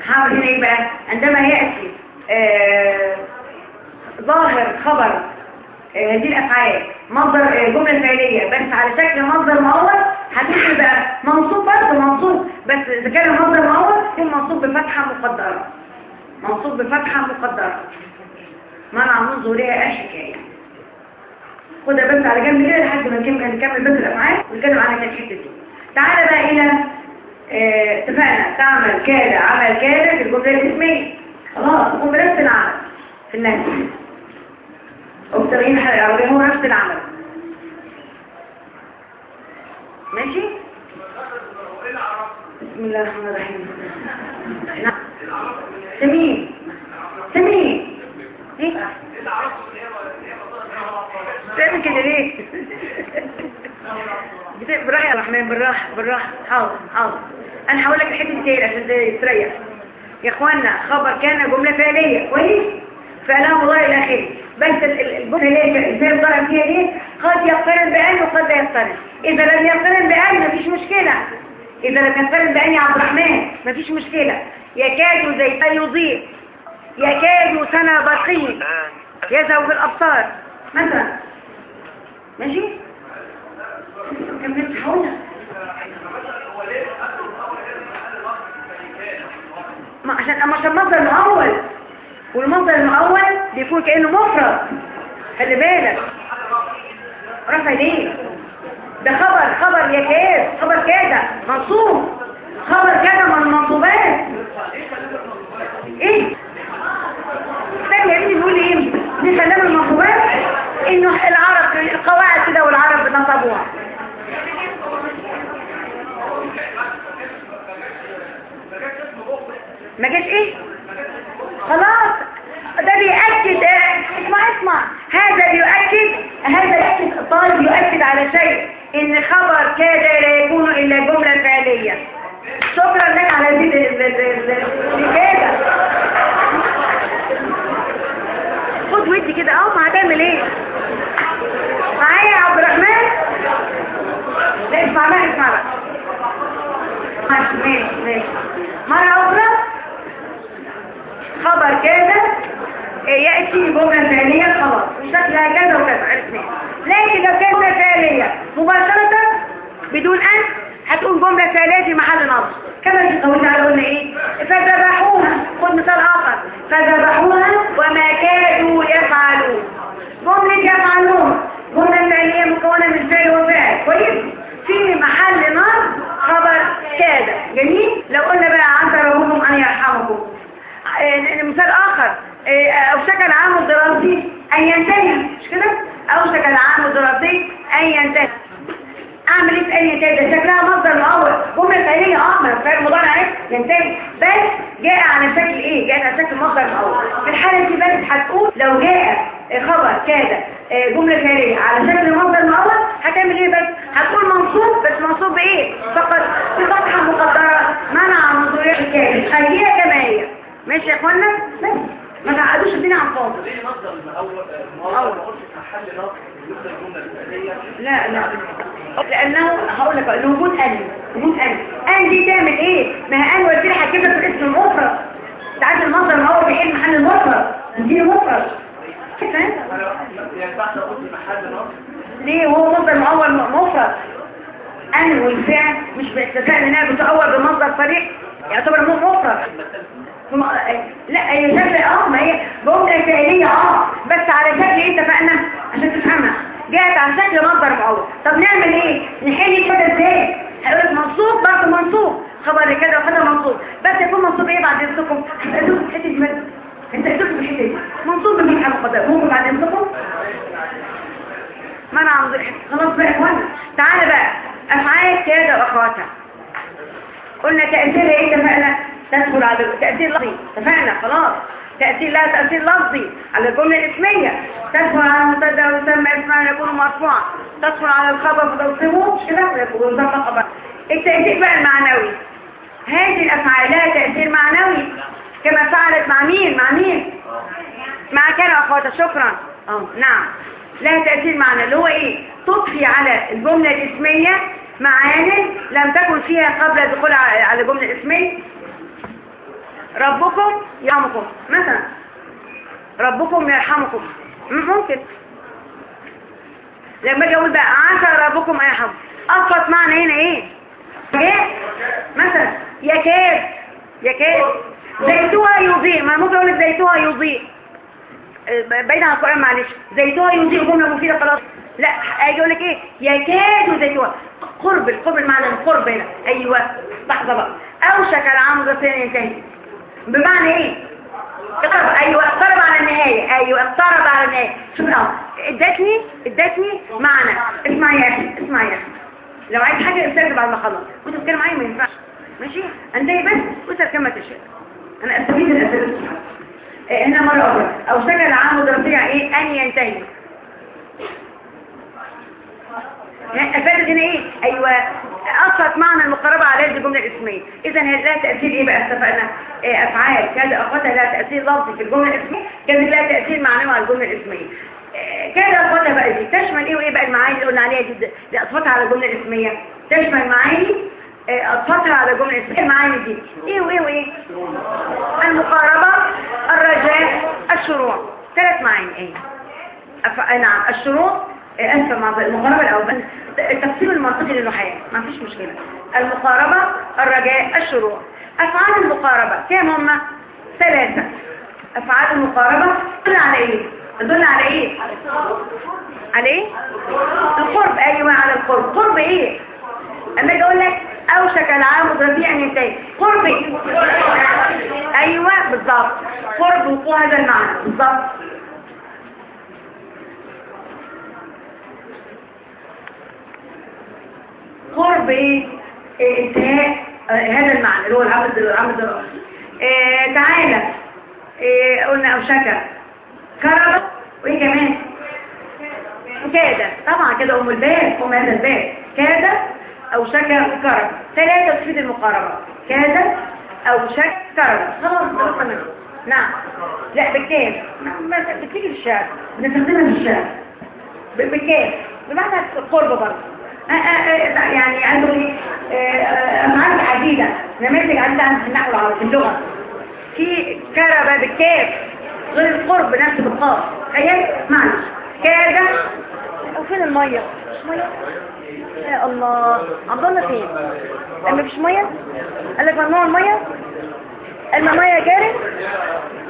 هعمل إيه بقى عندما يأتي آه، ظاهر خبر آه، هذه الأفعال مصدر آه، جملة فعلية بس على شكل مصدر مؤول هتكتب بقى منصوب برضه منصوب بس إذا كان مصدر مؤول يكون منصوب بفتحة مقدرة. منصوب بفتحة مقدرة. منع من ظهورها الحكاية خدها بس على جنب كده لحد ما نكمل بس الأفعال ونتكلم على الحتة دي. تعالى بقى إلى اتفقنا تعمل كده عمل كده في الجملة الاسمية خلاص هم نفس العمل في النهي وبتغيين هو نفس العمل ماشي بسم الله الرحمن الرحيم سمين سمين إيه؟ تعمل كده ليه؟ بالراحه يا رحمن بالراحه بالراحه حاضر حاضر أنا هقول لك الحته دي عشان تريح يا اخوانا خبر كان جمله فعليه كويس فعلها والله إلى خير بس الجمله اللي هي إزاي الضرب فيها دي قد يقترن بان وقد لا يقترن اذا لم يقترن بان مفيش مشكله اذا لم يقترن بان يا عبد الرحمن مفيش مشكله يكاد زيت يضيء يكاد سنة بقية يا زوج الأبصار مثلا ماشي ما عشان أما عشان مصدر المؤول والمصدر المعول بيكون كأنه مفرد. خلي بالك. رفع ليه ده خبر خبر يا كيف خبر كده منصوب. خبر كده من المنصوبات. إيه؟ استنى يا ابني بيقول إيه؟ دي سلام المنصوبات إنه العرب القواعد كده والعرب بنصبوها ما جاش إيه؟ خلاص. ده بيأكد. اسمع اسمع. هذا بيؤكد هذا يأكد الطالب يؤكد على شيء إن خبر كاد لا يكون إلا جملة فعلية. شكرا لك على هذه الإجابة. خد ودي كده. اهو ما هتعمل إيه؟ معايا يا عبد الرحمن؟ لا اسمع بقى اسمع بقى. مرة أخرى خبر كذا يأتي جملة ثانية خلاص شكلها كذا وكذا عرفنا لكن لو كلمة ثانية مباشرة بدون أن هتقول جملة ثالثه في محل نصب كما في قولنا تعالى قلنا إيه فذبحوها خد مثال آخر۔ فذبحوها وما كادوا يفعلون۔ جملة يفعلون جملة ثانية مكونة من فعل وفاعل كويس في محل نار خبر كاد. جميل؟ لو قلنا بقى عند ربهم أن يرحمكم. آه، مثال آخر. آه، أو شكل عام الدراسي أن ينتهي. مش كده؟ أو شكل عام الدراسي أن ينتهي. اعمل إيه؟ في اي كده شكلها مصدر الأول جمله فعليه آه ما فعل مضارع إيه ينتهي بس جاء عن شكل إيه؟ جاء عن شكل مصدر الأول في الحالة دي بس هتقول لو جاء خبر كده آه، جملة فعليه على شكل مصدر الأول هتعمل إيه بس؟ هتقول منصوب. بس منصوب بإيه؟ فقط في فتحه مقدرة. منع من ظهور خليها كما هي. ماشي يا إخوانا؟ بس. ما تعقدوش الدنيا على الفاضي ليه مصدر الأول آه، ما هو محل نقطه لا لا. لأنه هقول لك الوجود قال وجود قال قال دي تعمل إيه؟ ما هي قال ودي هتجيب في اسم المفرد. تعاد المصدر ما هو بيحل محل المفرد. دي مفرد فاهم؟ ليه؟ هو مصدر مؤول مفرد قال والفعل مش باستثناء إنها بتؤول بمصدر صريح. يعتبر مفرد. لا يجب آه ما هي جملة فعلية آه بس على شكل إيه اتفقنا عشان تفهمها جت على شكل مصدر معقول طب نعمل إيه نحل كده إزاي هقول منصوب برضه منصوب۔ خبر كده وخبر منصوب۔ بس يكون منصوب إيه بعد يمسكم هتقولوا حتة مد انت هتقولوا الحته دي منصوب من حرف قضاء ممكن بعد يمسكم ما أنا عاوز خلاص بقى يا تعالى بقى افعال كده واخواتها قلنا تأثير إيه؟ اتفقنا تدخل على تأثير لفظي. اتفقنا خلاص. تأثير لا تأثير لفظي. على الجملة الإسمية. تدخل على المتدى ويسمى اسمها يكون مرفوعا تدخل على الخبر فتوصفه كده يكون مسمى خبر التأثير بقى المعنوي هذه الأفعال لها تأثير معنوي. كما فعلت مع مين؟ مع مين؟ مع كان أخواته شكرا. نعم. لها تأثير معنوي. اللي هو إيه؟ تضفي على الجملة الإسمية معاني لم تكن فيها قبل الدخول على جملة اسمية ربكم يرحمكم. مثلا ربكم يرحمكم. ممكن. لما أجي أقول بقى عسى ربكم يرحم اصبت معنى هنا إيه؟ إيه؟ مثلا يكاد يكاد زيتها يضيء. ما ممكن أقول زيتها يضيء. بعيد عن القرآن معلش. زيتها يضيء. جملة مفيدة خلاص. لا أجي أقول لك إيه؟ يكاد زيتوها قرب القرب المعنى القرب هنا. أيوه لحظة بقى. اوشك الامر فين ينتهي. بمعنى إيه؟ اقترب أيوه اقترب على النهاية. أيوه اقترب على النهاية. شوف اهو إدتني إدتني معنى. اسمع يا أخي اسمع يا أخي. لو عايز حاجة استرجع بعد ما أخلص. كنت بتكلم معايا؟ ما ينفعش. ماشي؟ أنتهي بس وتر كما تشاء أنا أستفيد الأسئلة. إيه، أنا مرة أخرى اوشك العام الدراسيه يعني إيه؟ أن ينتهي. يعني الفاتت هنا إيه أيوه. أصلت معنى المقربة على يد الجملة الاسمية اذا لها تأثير إيه بقى استفقنا إيه، أفعال. كاد اخوتها لها تأثير لفظي في الجملة الاسمية كانت لها تأثير معنوي على الجملة الاسمية كاد اخوتها بقى دي تشمل إيه وإيه بقى المعاني اللي قلنا عليها دي؟ لاصفتها على الجملة الاسمية تشمل معاني. إيه، اطلتها على جملة اسمية إيه المعاني دي؟ إيه وإيه وإيه؟ المقاربة الرجاء الشروع ثلاث معاني. إيه. أف... نعم الشروط اسفه المقاربة الاولانيه التفسير المنطقي للوحيات ما فيش مشكلة. المقاربة الرجاء الشروع أفعال المقاربة كام هم؟ ثلاثة. أفعال المقاربة تدل على إيه؟ تدل على إيه؟ على إيه؟ القرب. أيوه على القرب. قرب إيه؟ أما أجي أقول لك أوشك العام ربيع نتاج قربي إيه؟ أيوه بالظبط قرب وقوع هذا المعنى. بالظبط قرب إيه، انتهاء آه، هذا المعنى اللي هو العبد العمد إيه، تعالى. إيه، قلنا أو شكا كرب وإيه كمان؟ كاد. طبعا كده أم الباب أم هذا الباب. كاد أو شكا كرب ثلاثة تفيد المقاربة. كاد أو شكا كرب خلاص نعم. لا بالكاف. بتيجي الشعر. بنستخدمها الشعر. بالكاف. بمعنى القرب برضه. آه، آه، آه، يعني عندهم معارك عديدة نماذج عديدة عن النحو العربي في اللغة في كربة بالكاف غير القرب بنفس بالقاف تخيل معنى كاربة وفين المية؟ مش مية؟ يا الله عبد الله فين؟ قال مفيش مية؟ قال لك ممنوع المية؟ قال ما مية جاري؟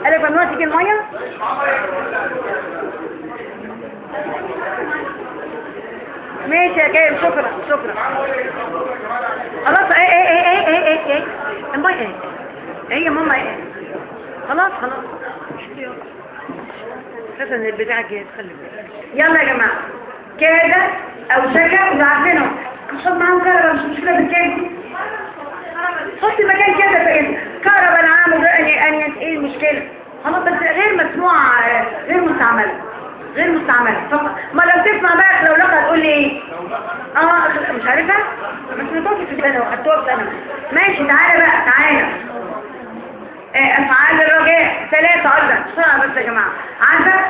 قال لك ممنوع تيجي المية؟ ماشي يا كريم شكرا شكرا. خلاص إيه إيه إيه إيه إيه إيه الماي إيه؟ إيه يا ماما إيه؟ خلاص خلاص. خلاص إن البتاع جه خلي يلا يا جماعة. كده أو شكا وعارفينه حط معاهم كهرباء مش مشكلة بالكيك حطي مكان كده فين إيه؟ كهرباء أنا عامل إيه المشكلة؟ خلاص بس غير مسموعه غير مستعمله غير مستعملة فقط ما لو تسمع بقى لو لقى تقول لي إيه آه مش عارفة؟ بس نتوقف في سنة وحطوها في ماشي تعالى بقى تعالى. آه، أفعال الرجاء. ثلاثة قصدك. بسرعة بس يا جماعة. عارفة؟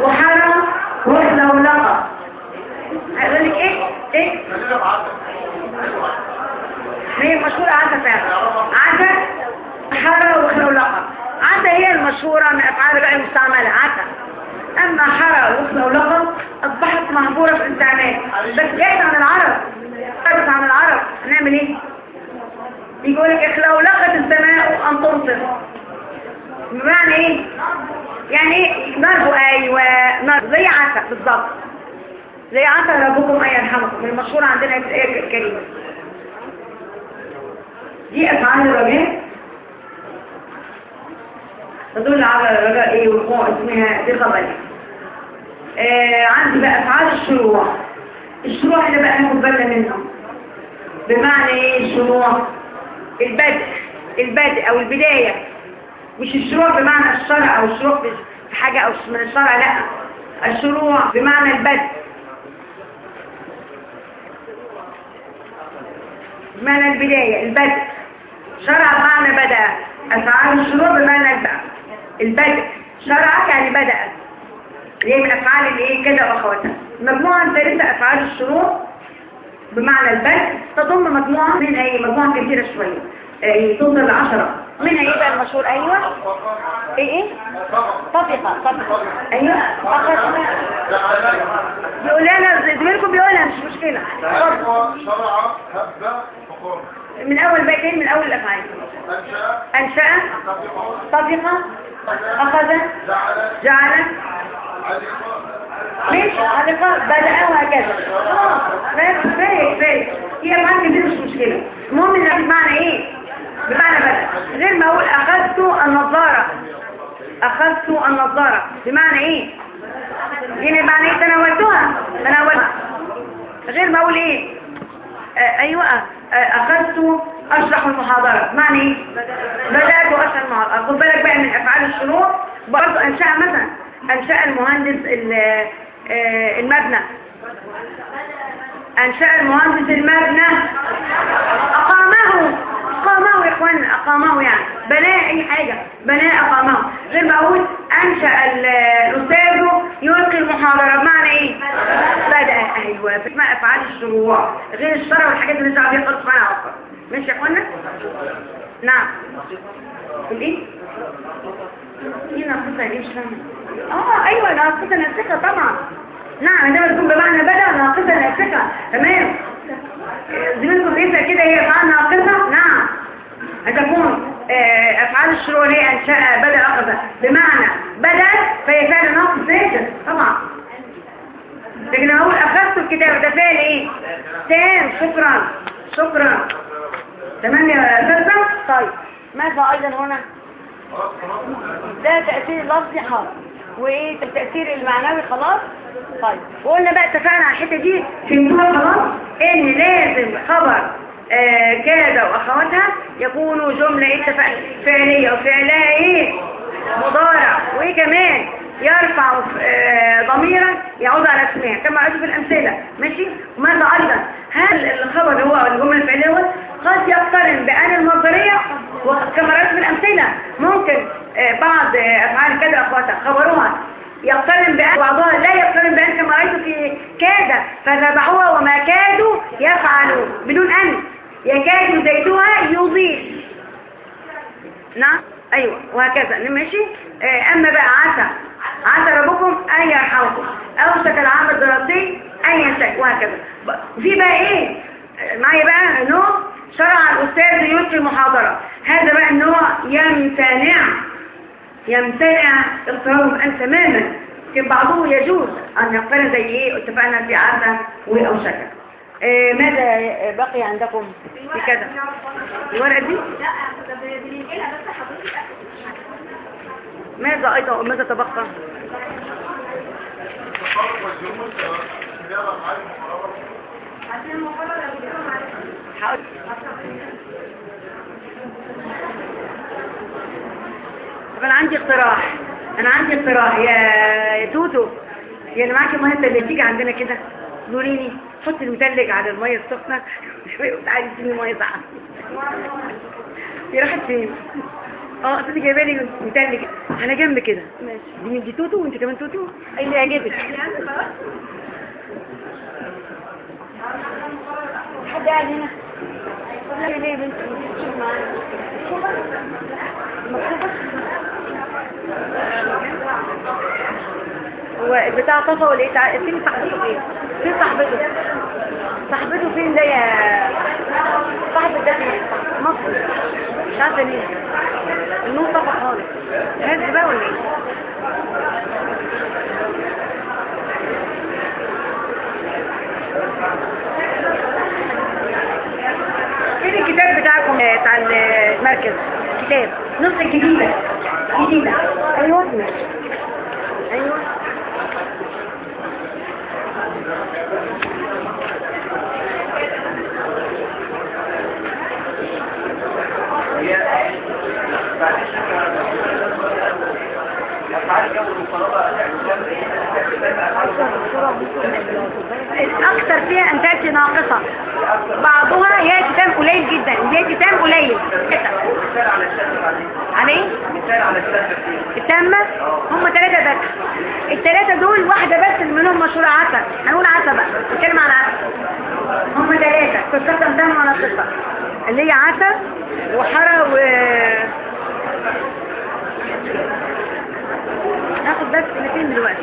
وحرم وحلى ولقى هيقول لك إيه؟ إيه؟ هي مشهورة عارفة فعلا. عارفة؟ حرم وخلو لقى. العادة هي المشهورة من أفعال العلم المستعملة عادة أما حرق وخنا ولغة أصبحت مهبورة في الإنترنت. بس جاءت عن العرب. قدت عن العرب. نعمل إيه؟ يقول لك إخلا لغة السماء أن تمطر بمعنى إيه؟ يعني إيه؟ نرجو أيوة نرجو زي عسل بالضبط. زي عسل ربكم أي يرحمكم. المشهورة عندنا في الآية الكريمة دي أفعال الرجاء فدول على رجاء وقوع اسمها دي خبالي آه، عندي بقى افعال الشروع. الشروع اللي بقى ناخد بالنا منها. بمعنى إيه الشروع؟ البدء البدء أو البداية. مش الشروع بمعنى الشرع أو الشروع في حاجة أو من الشرع لأ. الشروع بمعنى البدء. بمعنى البداية البدء. شرع بمعنى بدأ. أفعال الشروع بمعنى البدأ البدء. شرع يعني بدأ. ليه من أفعال الإيه كده وأخواتها مجموعة ثالثة أفعال الشروع بمعنى البدء تضم مجموعة من أي مجموعة كبيرة شوية. آه، إيه توصل لعشرة. من إيه بقى المشهور أيوه. إيه إيه؟ طبقة طبقة. أيوه. فقط بيقول لنا زميلكم بيقولها مش مشكلة. أيوة، شرع هبة من أول بيتين من أول الافعال أنشأ طبق أخذ جعل. ليش هذا بدأ وهكذا. فاهم فاهم هي الآن دي مش مشكلة. المهم ان بمعنى إيه؟ بمعنى بدأ. غير ما أقول أخذت النظارة. أخذت النظارة. بمعنى إيه؟ دي بمعنى إيه؟ تناولتها تناولتها غير ما أقول إيه؟ آه أيوه. أخذت أشرح المحاضرة. معني؟ بدأت وأشرح المحاضرة. أقول بلك بقى من أفعال الشروط برضو أنشاء مثلا. أنشاء المهندس آه، المبنى. أنشاء المهندس المبنى. أقامه. أقاموا يا اخوانا أقاموا يعني. بناء أي حاجة بناء أقامه. غير بقول أنشأ الأستاذ يلقي المحاضرة. بمعنى إيه؟ بدا أيوه بمعنى إفعال الشروع. غير الشرع والحاجات اللي صعب يقلت سبحان الله ماشي يا إخوانا؟ نعم. الإيه؟ هنا مش فاهمة؟ آه أيوه ناقصة نفسها طبعا. نعم عندما تكون بمعنى بدأ ناقصة نفسها تمام. زميلكم ليس كده هي أفعال ناقصة نعم هتكون أفعال الشروع هي أنشاء بدأ أخذ بمعنى بدأت فهي فعل ناقص زيادة طبعا لكن أقول أخذت الكتاب ده فعل إيه تام شكرا شكرا تمام يا أستاذ طيب ماذا أيضا هنا ده تأثير لفظي حاضر والتأثير المعنوي خلاص؟ طيب وقلنا بقى اتفقنا على الحتة دي في النور خلاص؟ إن لازم خبر آه كذا وأخواتها يكونوا جملة إيه فعلية وفعلها إيه مضارع وإيه كمان؟ يرفع آه، ضميرا يعود على اسمها كما عدوا في الأمثلة. ماشي؟ ماذا أيضا هل الخبر هو الجملة الفعلية هو قد يقترن بأن المصدرية وكما عدوا في الأمثلة ممكن آه، بعض آه، أفعال كده أخواتها خبروها. يقترن بأن بعضها لا يقترن بأن كما رأيت في كاد فتبعوها وما كادوا يفعلوا بدون أن يكاد زيتها يضيء نعم؟ أيوة وهكذا. ماشي؟ أما بقى عسى. عند ربكم أن يرحمكم. أوشك العام الدراسي أن ينسك. وهكذا. في بقى إيه؟ معي بقى إنه شرع الأستاذ يلقي محاضرة. هذا بقى إنه يمتنع يمتنع اضطرارهم أن تماما. لكن بعضهم يجوز أن يقبل زي إيه؟ اتفقنا في عزة وأوشكة إيه، ماذا بقي عندكم في كذا؟ الورقة دي؟ إيه، لا بس حضرتك. ماذا أيضا؟ ماذا تبقى؟ طب أنا عندي اقتراح. أنا عندي اقتراح. يا توتو يا اللي معاكي المية اللي تيجي عندنا كده. نوريني. حطي المثلج على المية السخنة. (laughs) وتعالي اديني مية ساقعة. هي راحت فين آه انت جايبه لي مثال كده على جنب كده ماشي دي توتو وانت كمان توتو اللي يعجبك حد قاعد هنا ليه ليه والبتاع بتاع طفى ولا إيه فين صاحبته فين؟ فين صاحبته. صاحبته فين ده يا صاحب ده فين مصر. مش عارفة مين. النور طفى خالص. هز بقى ولا إيه؟ فين الكتاب بتاعكم بتاع المركز؟ كتاب نسخه جديده جديدة. أيوه. أيوه. Yeah. الاكثر فيها انتاج ناقصة. بعضها هي كتاب قليل جدا هي كتاب قليل. على إيه التامة؟ هم ثلاثة بس. الثلاثة دول واحدة بس منهم مشهورة عسل. هنقول عسل بقى. نتكلم عن عسل. هم ثلاثة تستخدم دم ولا اللي هي عسل وحرى و هناخد بس سنتين دلوقتي.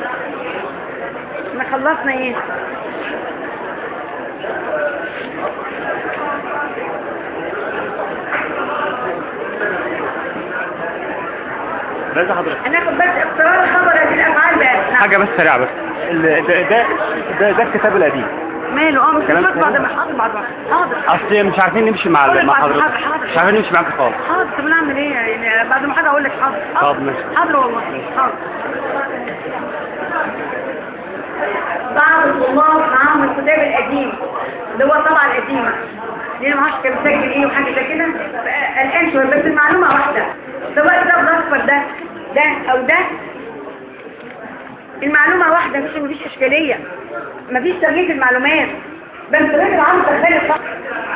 إحنا خلصنا إيه؟ بس حضرتك؟ أنا اخد بس اقترار خبر الأفعال بس حاجة بس سريعة بس. ده ده, ده الكتاب القديم. ماله آه مش حاضر بعد ما حاضر اصل مش عارفين نمشي مع حضرتك مش عارفين نمشي معاك خالص حاضر طب نعمل إيه يعني بعد ما حاجة أقول لك حاضر طب ماشي حاضر والله حاضر بعض الله معاهم الكتاب القديم اللي هو الطبعه القديمه ليه معاش كان مسجل إيه وحاجه زي كده الان شوية بس المعلومه واحدة. سواء ده الاصفر ده ده أو ده. المعلومة واحدة مش مفيش إشكالية. مفيش تغيير في المعلومات. بس طريقة العرض تختلف.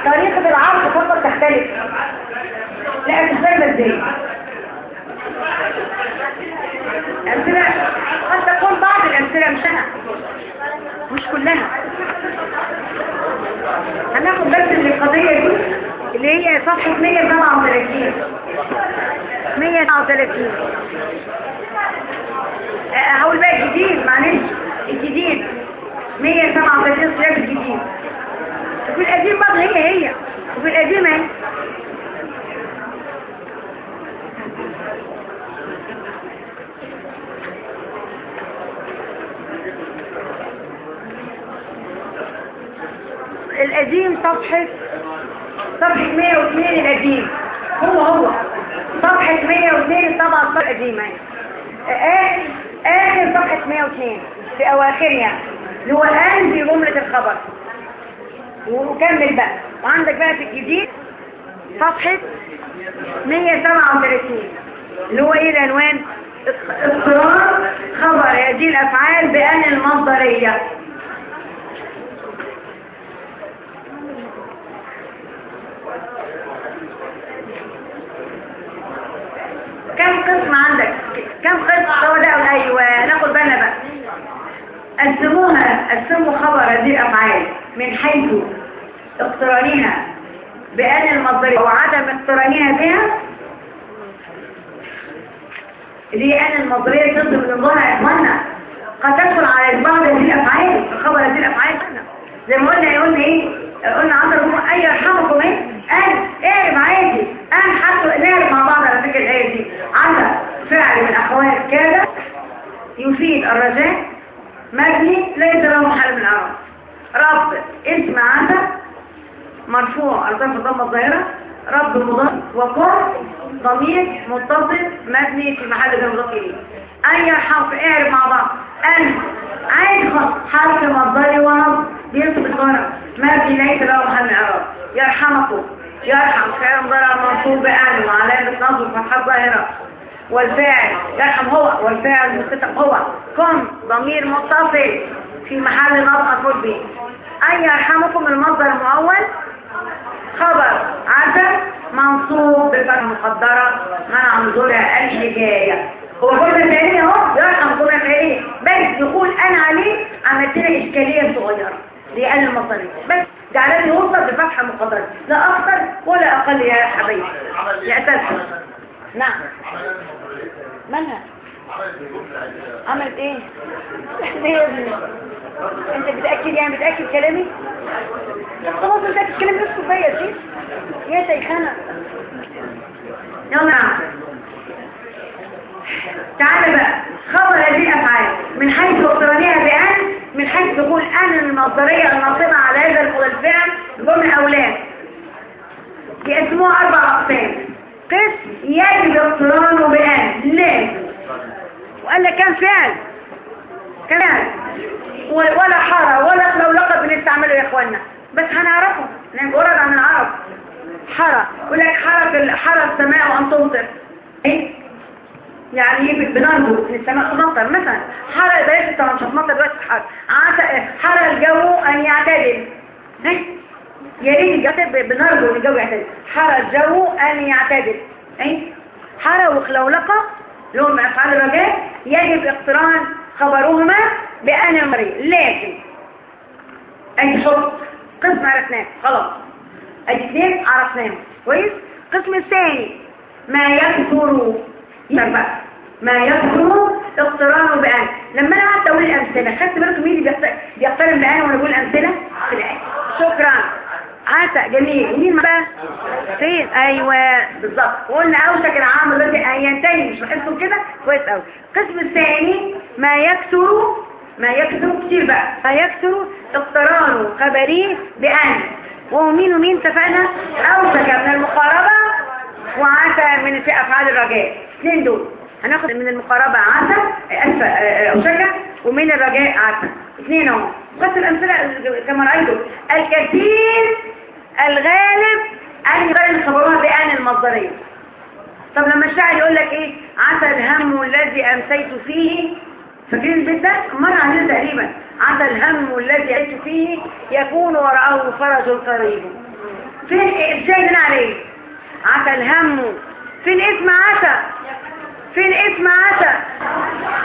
طريقة العرض فقط تختلف. لا تختلف إزاي أمثلة قد تكون بعض الأمثلة مش أنا. مش كلها هناخد بس من القضية دي اللي هي صفحة 137 137 هقول بقى الجديد معلش الجديد 137 صياغ الجديد وفي القديم برضه هي هي وفي القديم اهي القديم صفحة صفحة 102 القديم هو هو صفحة 102 طبعا الطبعة القديمة إيه آخر صفحة 102 في أواخرها. اللي هو الآن في جملة الخبر. وكمل بقى. وعندك بقى في الجديد صفحة 137 اللي هو إيه العنوان؟ إقرار خبر هذه الأفعال بأن المصدرية. كم قسم عندك؟ كم قسم؟ سوداء أيوه ناخد بالنا بقى. قسموها قسموا خبر دي افعال من حيث اقترانها بأن المصدر وعدم اقترانها بها دي ان المصدرية ضد من ظهر اخواننا قد تدخل على بعض هذه الافعال خبر هذه الافعال زي ما قلنا يقول إيه؟ قلنا عمرو بن أي يرحمكم إيه قال إيه معادي إيه قال حتى ايدينا مع بعض على فكرة الآية دي. عمل فعل من احوال الكادة يفيد الرجاء مبني ليس له محل من الأرض رب اسم عندك مرفوع ارضان في الضمة الظاهرة. رب مضاف وقر ضمير متصل مبني في محل جر مضاف إليه. أي حرف إعرف مع بعض؟ ان عين خط حرف مصدري ونصب بينصب الظاهرة. ما في ليس لهم هم عرب يرحمكم. يرحم. خير ضرع منصوب بأن علامة نصب فتحة ظاهرة. والفاعل يرحم هو. والفاعل مستتق هو. كن ضمير متصل في محل نظر مفعول به أن يرحمكم المصدر المؤول؟ خبر. عدم منصوب بفتحة مقدرة منع نزولها الحكاية هو كل الفعلين أهو يرحم كل الفعلين بس يقول أنا عليه عملت لي إشكالية صغيرة. لأن المصاريف بس جعلني وصف بفتحة مقدرة. لا أكثر ولا أقل يا حبيبي. أساس نعم. منها عملت إيه؟ ليه يا ابني أنت بتأكد يعني بتأكد كلامي؟ خلاص أنت بتتكلم بس بيا يا شيخ يا شيخانة يلا يا عم. تعال بقى خبر هذه الأفعال من حيث اقترانها بأن من حيث تقول أن المصدرية الناصبة على هذا المتلفع جمع أولاد. يقسموها أربع أقسام. قسم يجب اقترانه بأن لازم وقال لك كان فعل. كان فعل. ولا حارة ولا لقب بنستعمله يا إخواننا. بس هنعرفه. نجرد عن العرب. حرى يقول لك حرى السماء وأن تمطر. إيه؟ يعني إيه ان السماء تمطر مثلا حرق بلاش انت مش هتمطر دلوقتي حرق حرق الجو آن يعتدل يا ريت الجسد بنرجو ان الجو يعتدل حرق الجو ان يعتدل اي حرق وخلولقه لهم افعال الرجاء يجب اقتران خبرهما بان أمر لكن اي شرط قسم عرفناه خلاص ادي اثنين عرفناهم كويس القسم الثاني ما يكثر اسمع بقى ما يكثر اقترانه بأن. لما أنا قعدت أقول الأمثلة خدت بالكم مين اللي بيقترن بأن وأنا بقول امثله شكرا. عسى. جميل. مين بقى فين طيب. أيوه. بالظبط قلنا أوشك العام دلوقتي هينتهي مش بحسه كده؟ كويس قوي القسم الثاني ما يكثر ما يكثر كتير بقى. فيكثر اقترانه خبريه بأن. وهو مين ومين اتفقنا؟ أوشك من المقاربة. وعسى من أفعال الرجاء. اثنين دول. هناخد من المقاربة عسى ألف آه، ومن الرجاء عسى اثنين أهو. بس الأمثلة كما رأيتم الكثير الغالب أن يغير خبروها بأن المصدرية. طب لما الشاعر يقول لك إيه؟ عسى الهم الذي أمسيت فيه. فاكرين البيت ده مر علينا تقريبا. عسى الهم الذي أمسيت فيه يكون وراءه فرج قريب. فين الشاهد عليه؟ عسى الهم. فين اسم عسى؟ فين اسم عسى؟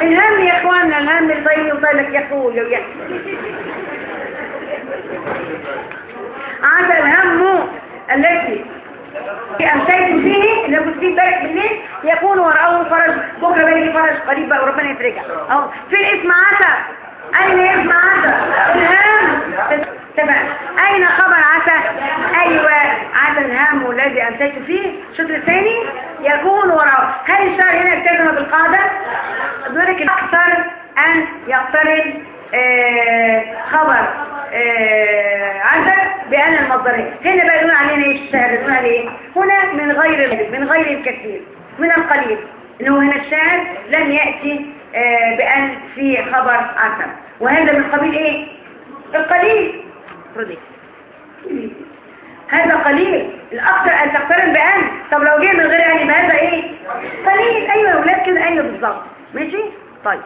الهم يا إخواننا الهم الضي وضلك يقول ويحكي عسى الهم التي أمسيت فيه لو كنت فيه بالك بالليل يكون وراء أول فرج بكرة بيجي فرج قريب بقى وربنا يفرجها. أهو. فين اسم عسى؟ أين اسم عسى؟ الهم. تبع أين خبر خمسة أيوة عدد هام الذي أمسيت فيه. الشطر الثاني؟ يكون وراءه. هل الشهر هنا التزم بالقاعدة دورك الأكثر أن يقترن آه، خبر آه، عدد بأن المصدرين. هنا بقى يقولون علينا إيش الشهر يقول عليه إيه؟ هنا من غير من غير الكثير من القليل. إنه هنا الشهر لم يأتي آه، بأن في خبر عدد وهذا من قبيل إيه؟ القليل. رضيك هذا قليل. الأكثر أن تقترن بأن. طب لو جه من غير أن يبقى هذا إيه؟ قليل. أيوة يا أولاد كده أيوة بالظبط. ماشي؟ طيب.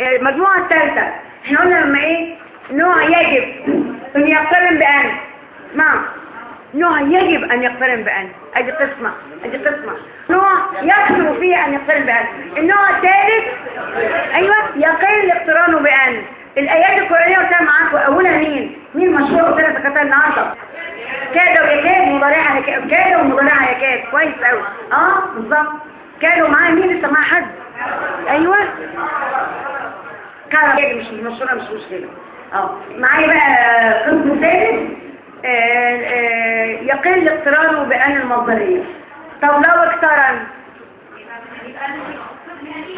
آه، المجموعة الثالثة. إحنا قلنا لما إيه؟ نوع يجب أن يقترن بأن. ما نوع يجب أن يقترن بأن. أدي قسمة أدي قسمة نوع يكتب فيه أن يقترن بأن. النوع الثالث أيوة يقل اقترانه بأن. الآيات القرانيه معاك واولها مين؟ مين مشهور؟ وكده فكانت النهارده. كاد ويكاد مضارعها كاد ومضارعها يكاد كويس قوي آه بالظبط. كانوا معاه مين لسه مع حد. أيوه. كان مش مشهورة مش مشكلة. آه. معايا بقى قسم ثالث. آه، آه، يقل اقترانه بأن المصدرية. طب لو اقترن.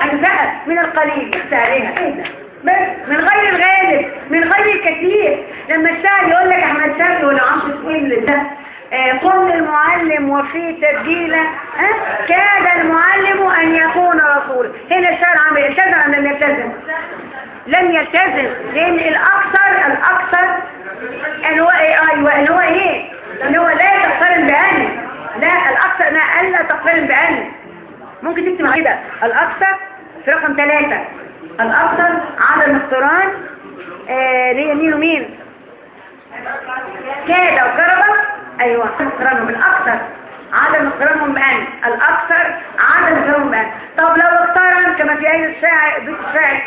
أجزاء من القليل. بس عليها. إيه ده؟ بس من غير الغالب من غير الكثير لما الشاعر يقول لك أحمد شاعر ولا عمرو اسماعيل ده آه، قم المعلم وفي تبديلة كاد المعلم أن يكون رسول. هنا الشاعر عامل التزم أم لم يلتزم؟ لم يلتزم. لأن الاكثر الأكثر ان هو أيوه ان هو إيه؟ إن هو لا يتقارن بأهله لا الأكثر ما ألا تقترن بأهله ممكن تكتب كده الأكثر في رقم ثلاثة. الأفضل عدم اقتران آه، ليه مين؟ كادة وكربة أيوة اقترانهم الأكثر. عدم اقترانهم بأن الأكثر عدم اقترانهم بأن طب لو اقترن كما في أي الشاعر بالشاعر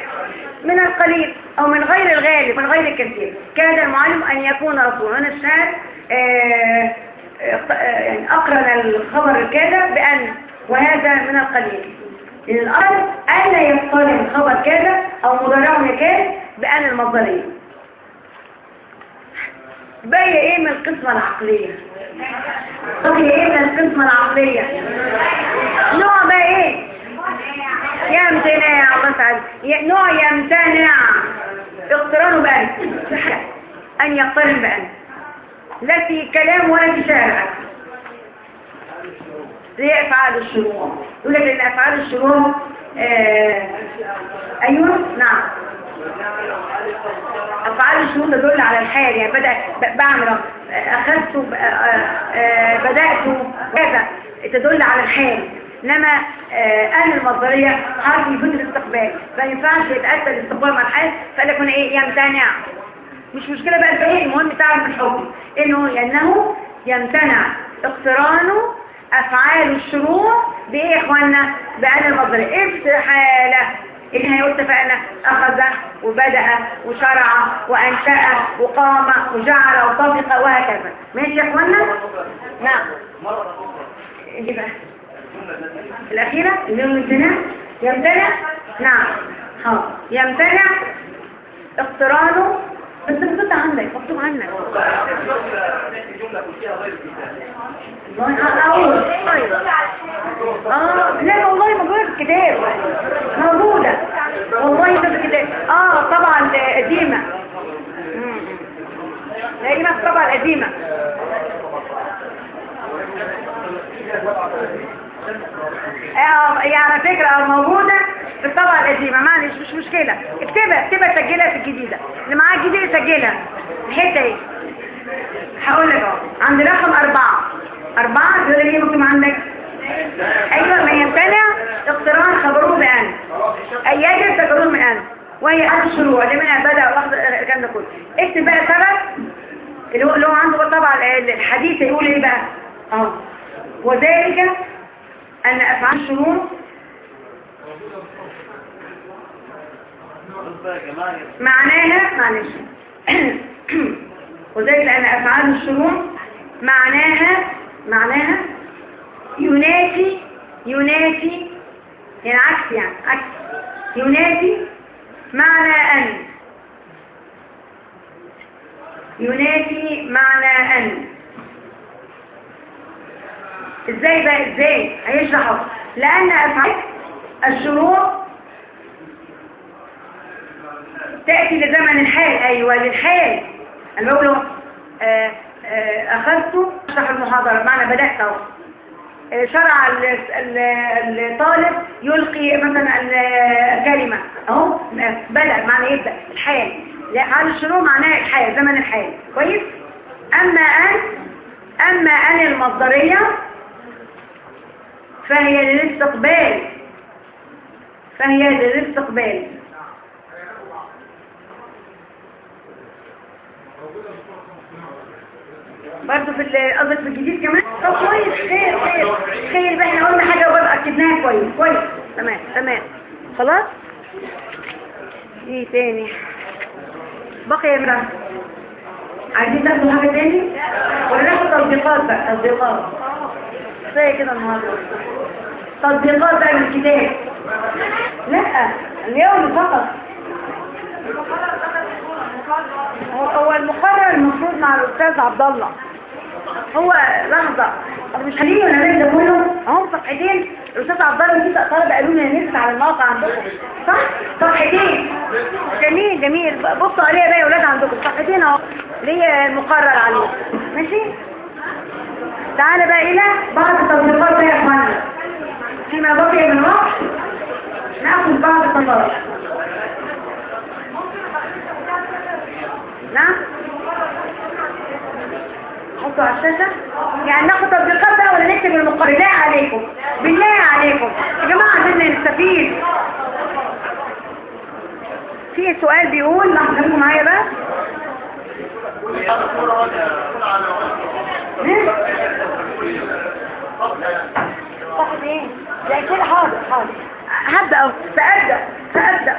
من القليل أو من غير الغالب من غير الكثير كاد المعلم أن يكون رسول هنا الشاعر آه، آه، يعني أقرن الخبر الكاذب بأن وهذا من القليل. للأرض ألا يصطلح خبر كذا أو مضارعه كذا بأن المصدرية باقي إيه من القسمة العقلية؟ باقي إيه من القسمة العقلية؟ نوع بقى إيه؟ يمتنع مثلا نوع يمتنع. اقترانه بأن إيه؟ أن يقترن بأن إيه؟ لا في كلام ولا في شارع زي افعال الشروع يقول لك ان افعال الشروع آه أيوه نعم افعال الشروع تدل على الحال يعني بدا بعمل اخذت بدات كذا تدل على الحال انما أهل المصدريه حرف يفيد الاستقبال ما ينفعش يتاثر الاستقبال مع الحال فقال لك هنا إيه يمتنع مش مشكله بقى الباقي المهم تعرف الحكم انه انه يمتنع اقترانه أفعال الشروع بإيه يا إخوانا بأن المصدر استحالة اللي هيقول اتفقنا أخذ وبدأ وشرع وأنشأ وقام وجعل وطبق وهكذا. ماشي يا إخوانا؟ نعم. دي بقى الأخيرة؟ اللي هو يمتنع؟ يمتنع نعم. ها يمتنع اقترانه بس الخط عندك مكتوب عنك آه لا والله موجوده في الكتاب موجوده والله في الكتاب آه طبعا قديمه قديمه طبعا قديمه يعني فكرة موجودة في الطبعة القديمة معلش مش مشكلة اكتبها اكتبها سجلها في الجديدة اللي معاك جديده سجلها الحتة إيه هقول لك عند رقم أربعة أربعة يقول لي مكتوب عندك أيوة ما يمتنع اقتران خبره بأن أي يجب تقرون من أن وهي أهل الشروع لمنع بدأ واخد الكلام ده كله اكتب بقى سبب اللي هو عنده طبعا الحديث يقول إيه بقى آه وذلك أن أفعال شروط معناها معلش. (clears throat) وذلك أن أفعال الشروط معناها معناها ينافي ينافي يعني عكس يعني عكس. ينافي معنى أن. ينافي معنى أن. إزاي بقى إزاي؟ هيشرحه لأن أفعال الشروط تأتي لزمن الحال. أيوه للحال. أنا آه، بقول له آه، اخذته اشرح المحاضرة. معنى بدأت أهو. آه، شرع الطالب يلقي مثلا الكلمة. أهو بدأ. معنى يبدأ. الحال. لحال الشروع معناها الحال زمن الحال. كويس؟ أما أن أما أن المصدرية فهي للاستقبال فهي للاستقبال برضه في قصدك في الجديد كمان؟ طب كويس خير خير. خير بقى إحنا قلنا حاجة وبرضه أكدناها كويس كويس. تمام تمام. خلاص؟ إيه تاني؟ بقي يا امراه عايزين تاخدوا حاجة تاني؟ ولا ناخد تطبيقات بقى تطبيقات زي كده النهارده. تطبيقات الكتاب لا اليوم فقط هو المقرر المفروض مع الاستاذ عبد الله هو لحظه طب مش خليني ولا لازم كله اهو صفحتين الاستاذ عبد الله طلب طلبه قالوا لي نفس على الموقع عندكم صح صفحتين جميل جميل بصوا عليها بقى يا أولاد عندكم صفحتين اهو ليه مقرر عليه ماشي تعالى بقى إلى بعض التطبيقات بقى يا اخوانا فيما بقي من الوقت ناخذ بعض التطرف نعم حطوا على الشاشة يعني ناخد تطبيقات بقى ولا نكتب المقرر بالله عليكم بالله عليكم يا جماعة عايزين نستفيد في سؤال بيقول لحظة معايا بقى إيه صاحب إيه زي كده حاضر حاضر. هبدأ أهو. سأبدأ سأبدأ.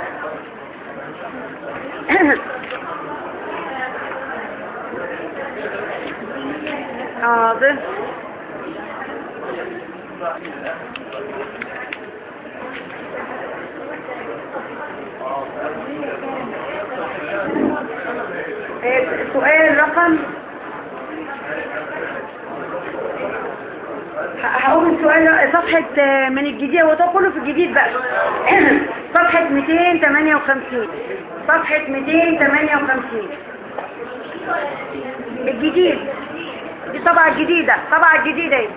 حاضر. إيه، سؤال رقم هقوم السؤال صفحة آه، من الجديد هو ده كله في الجديد بقى. (clears throat) صفحة 258 صفحة 258 الجديد. دي طبعة جديدة طبعة جديدة إيه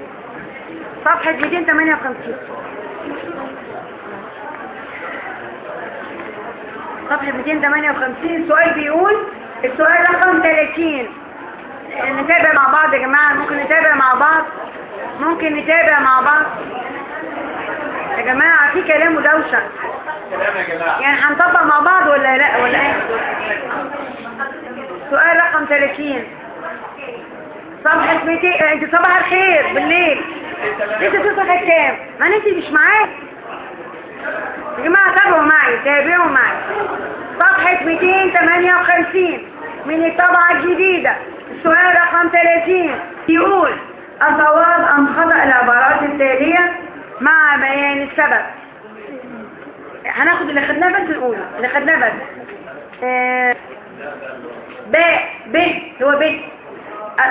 صفحة 258 صفحة 258 سؤال بيقول السؤال رقم 30 نتابع مع بعض يا جماعة ممكن نتابع مع بعض؟ ممكن نتابع مع بعض. يا جماعة في كلام ودوشة. يعني هنطبق مع بعض ولا لا؟ ولا إيه؟ سؤال رقم 30 صباح ميتي... انت صباح الخير بالليل. انت تصحى كام؟ ما انت مش معايا. يا جماعة تابعوا معي تابعوا معي. صفحة 258 من الطبعة الجديدة. السؤال رقم 30 يقول الصواب أم خطأ العبارات التالية مع بيان السبب. هناخد اللي خدناه بس الأولى اللي خدناه بس. آه، ب ب هو ب.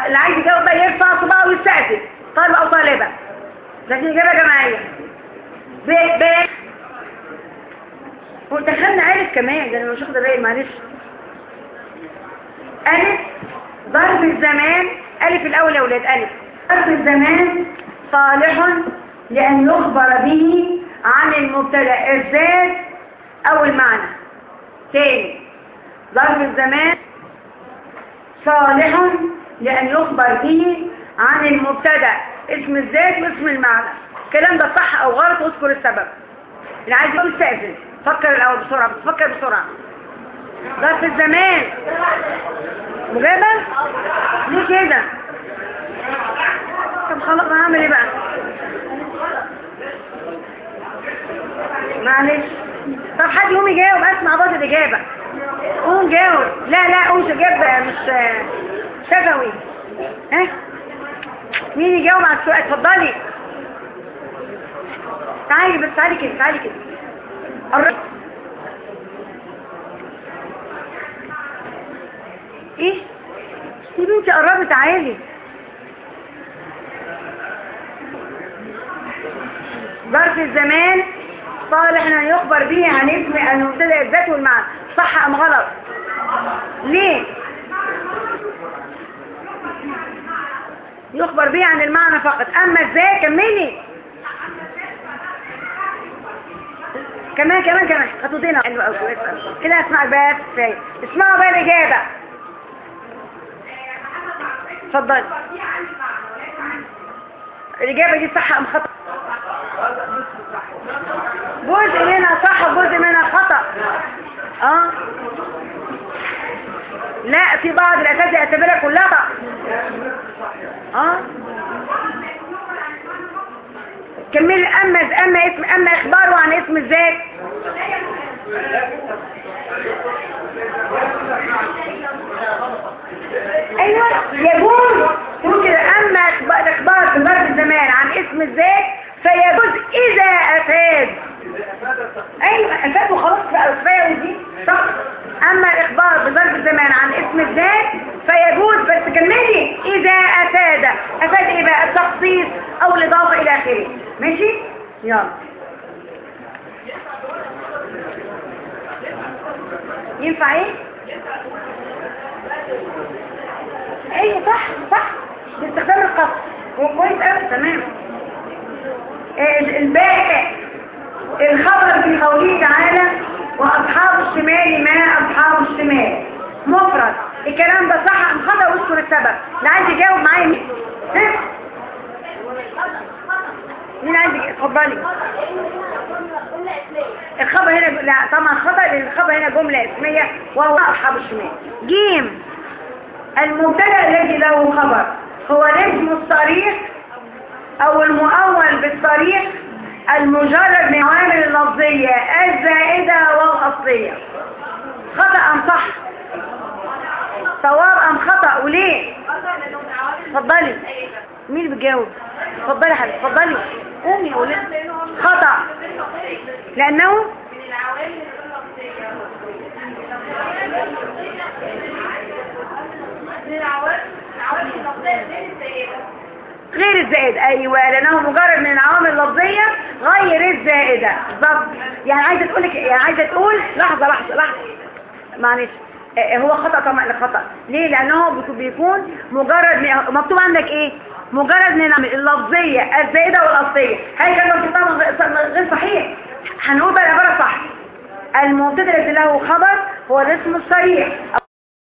اللي عايز يجاوب بقى يرفع صباعه ويستعتب طالب أو طالبة. لكن إجابة جماعية. ب ب. ودخلنا عارف كمان ده أنا مش واخدة بالي معلش. ألف ضرب الزمان. ألف الأول يا أولاد ألف. حرف الزمان صالح لأن يخبر به عن المبتدأ الذات أو المعنى. تاني ظرف الزمان صالح لأن يخبر به عن المبتدأ. اسم الذات واسم المعنى. الكلام ده صح أو غلط؟ واذكر السبب. اللي عايز يقول استأذن. فكر الأول بسرعة فكر بسرعة. ظرف الزمان. مجابة؟ ليه كده؟ طب خلاص هعمل إيه بقى؟ معلش. طب حد يقوم يجاوب؟ أسمع بعض الإجابة. قوم جاوب. لا لا قوم تجاوب مش شفوي ها؟ مين يجاوب على السؤال؟ اتفضلي. تعالي بس تعالي كده تعالي كده. قربي إيه؟ يا بنتي قربي تعالي. ظرف الزمان قال إحنا يخبر به عن اسم ان مبتدا الذات والمعنى صح أم غلط. ليه؟ يخبر به عن المعنى فقط. أما إزاي؟ كملي. كمان كمان كمان. خطوط هنا حلو قوي كده أسمع البيات كفايه اسمعوا بقى الإجابة. اتفضلي. الإجابة دي صح أم خطأ؟ جزء منها صح وجزء منها خطأ. آه لا في بعض الاساتذه اعتبرها كلها بقى آه كمل أما أما اسم أما إخباره عن اسم الذات. أيوه يجوز تقول أما أخبار أخبار في الزمان عن اسم الذات فيجوز إذا أفاد. أيوة أفاد وخلاص فأفاد دي صح أما الإخبار بظرف الزمان عن اسم الذات فيجوز بس كملي إذا أفاد. أفاد إيه بقى التخصيص أو الإضافة إلى آخره. ماشي؟ يلا. ينفع إيه؟ إيه صح صح. باستخدام القصر وكويس قوي تمام. الباحث الخبر في قوله تعالى واصحاب الشمال ما اصحاب الشمال مفرد. الكلام ده صح أم خطأ؟ واذكر السبب. اللي عايز يجاوب معايا مين؟ مين عايز اتفضلي. الخبر هنا لا طبعا خطأ لأن الخبر هنا جملة اسمية وهو أصحاب الشمال جيم. المبتدأ الذي له خبر هو الاسم الصريح أو المؤول بالطريق المجرد من عامل اللفظية الزائدة والأصلية. خطأ أم صح؟ صواب أم خطأ؟ وليه؟ فضلي مين بجاوب فضلي حد فضلي قومي قولي. خطأ. لأنه؟ من العوامل اللفظية من العوامل اللفظية غير الزائد أيوه لأنه مجرد من العوامل اللفظية غير الزائدة. بالظبط يعني عايزة تقول لك يعني عايزة تقول لحظة لحظة لحظة. معلش. إيه، إيه، هو خطأ طبعا خطأ. ليه؟ لأنه بيكون مجرد مكتوب عندك إيه؟ مجرد من اللفظية الزائدة والأصلية. هل كان مكتوب غير صحيح. هنقول بقى العبارة صح. المبتدأ الذي له خبر هو الاسم الصريح.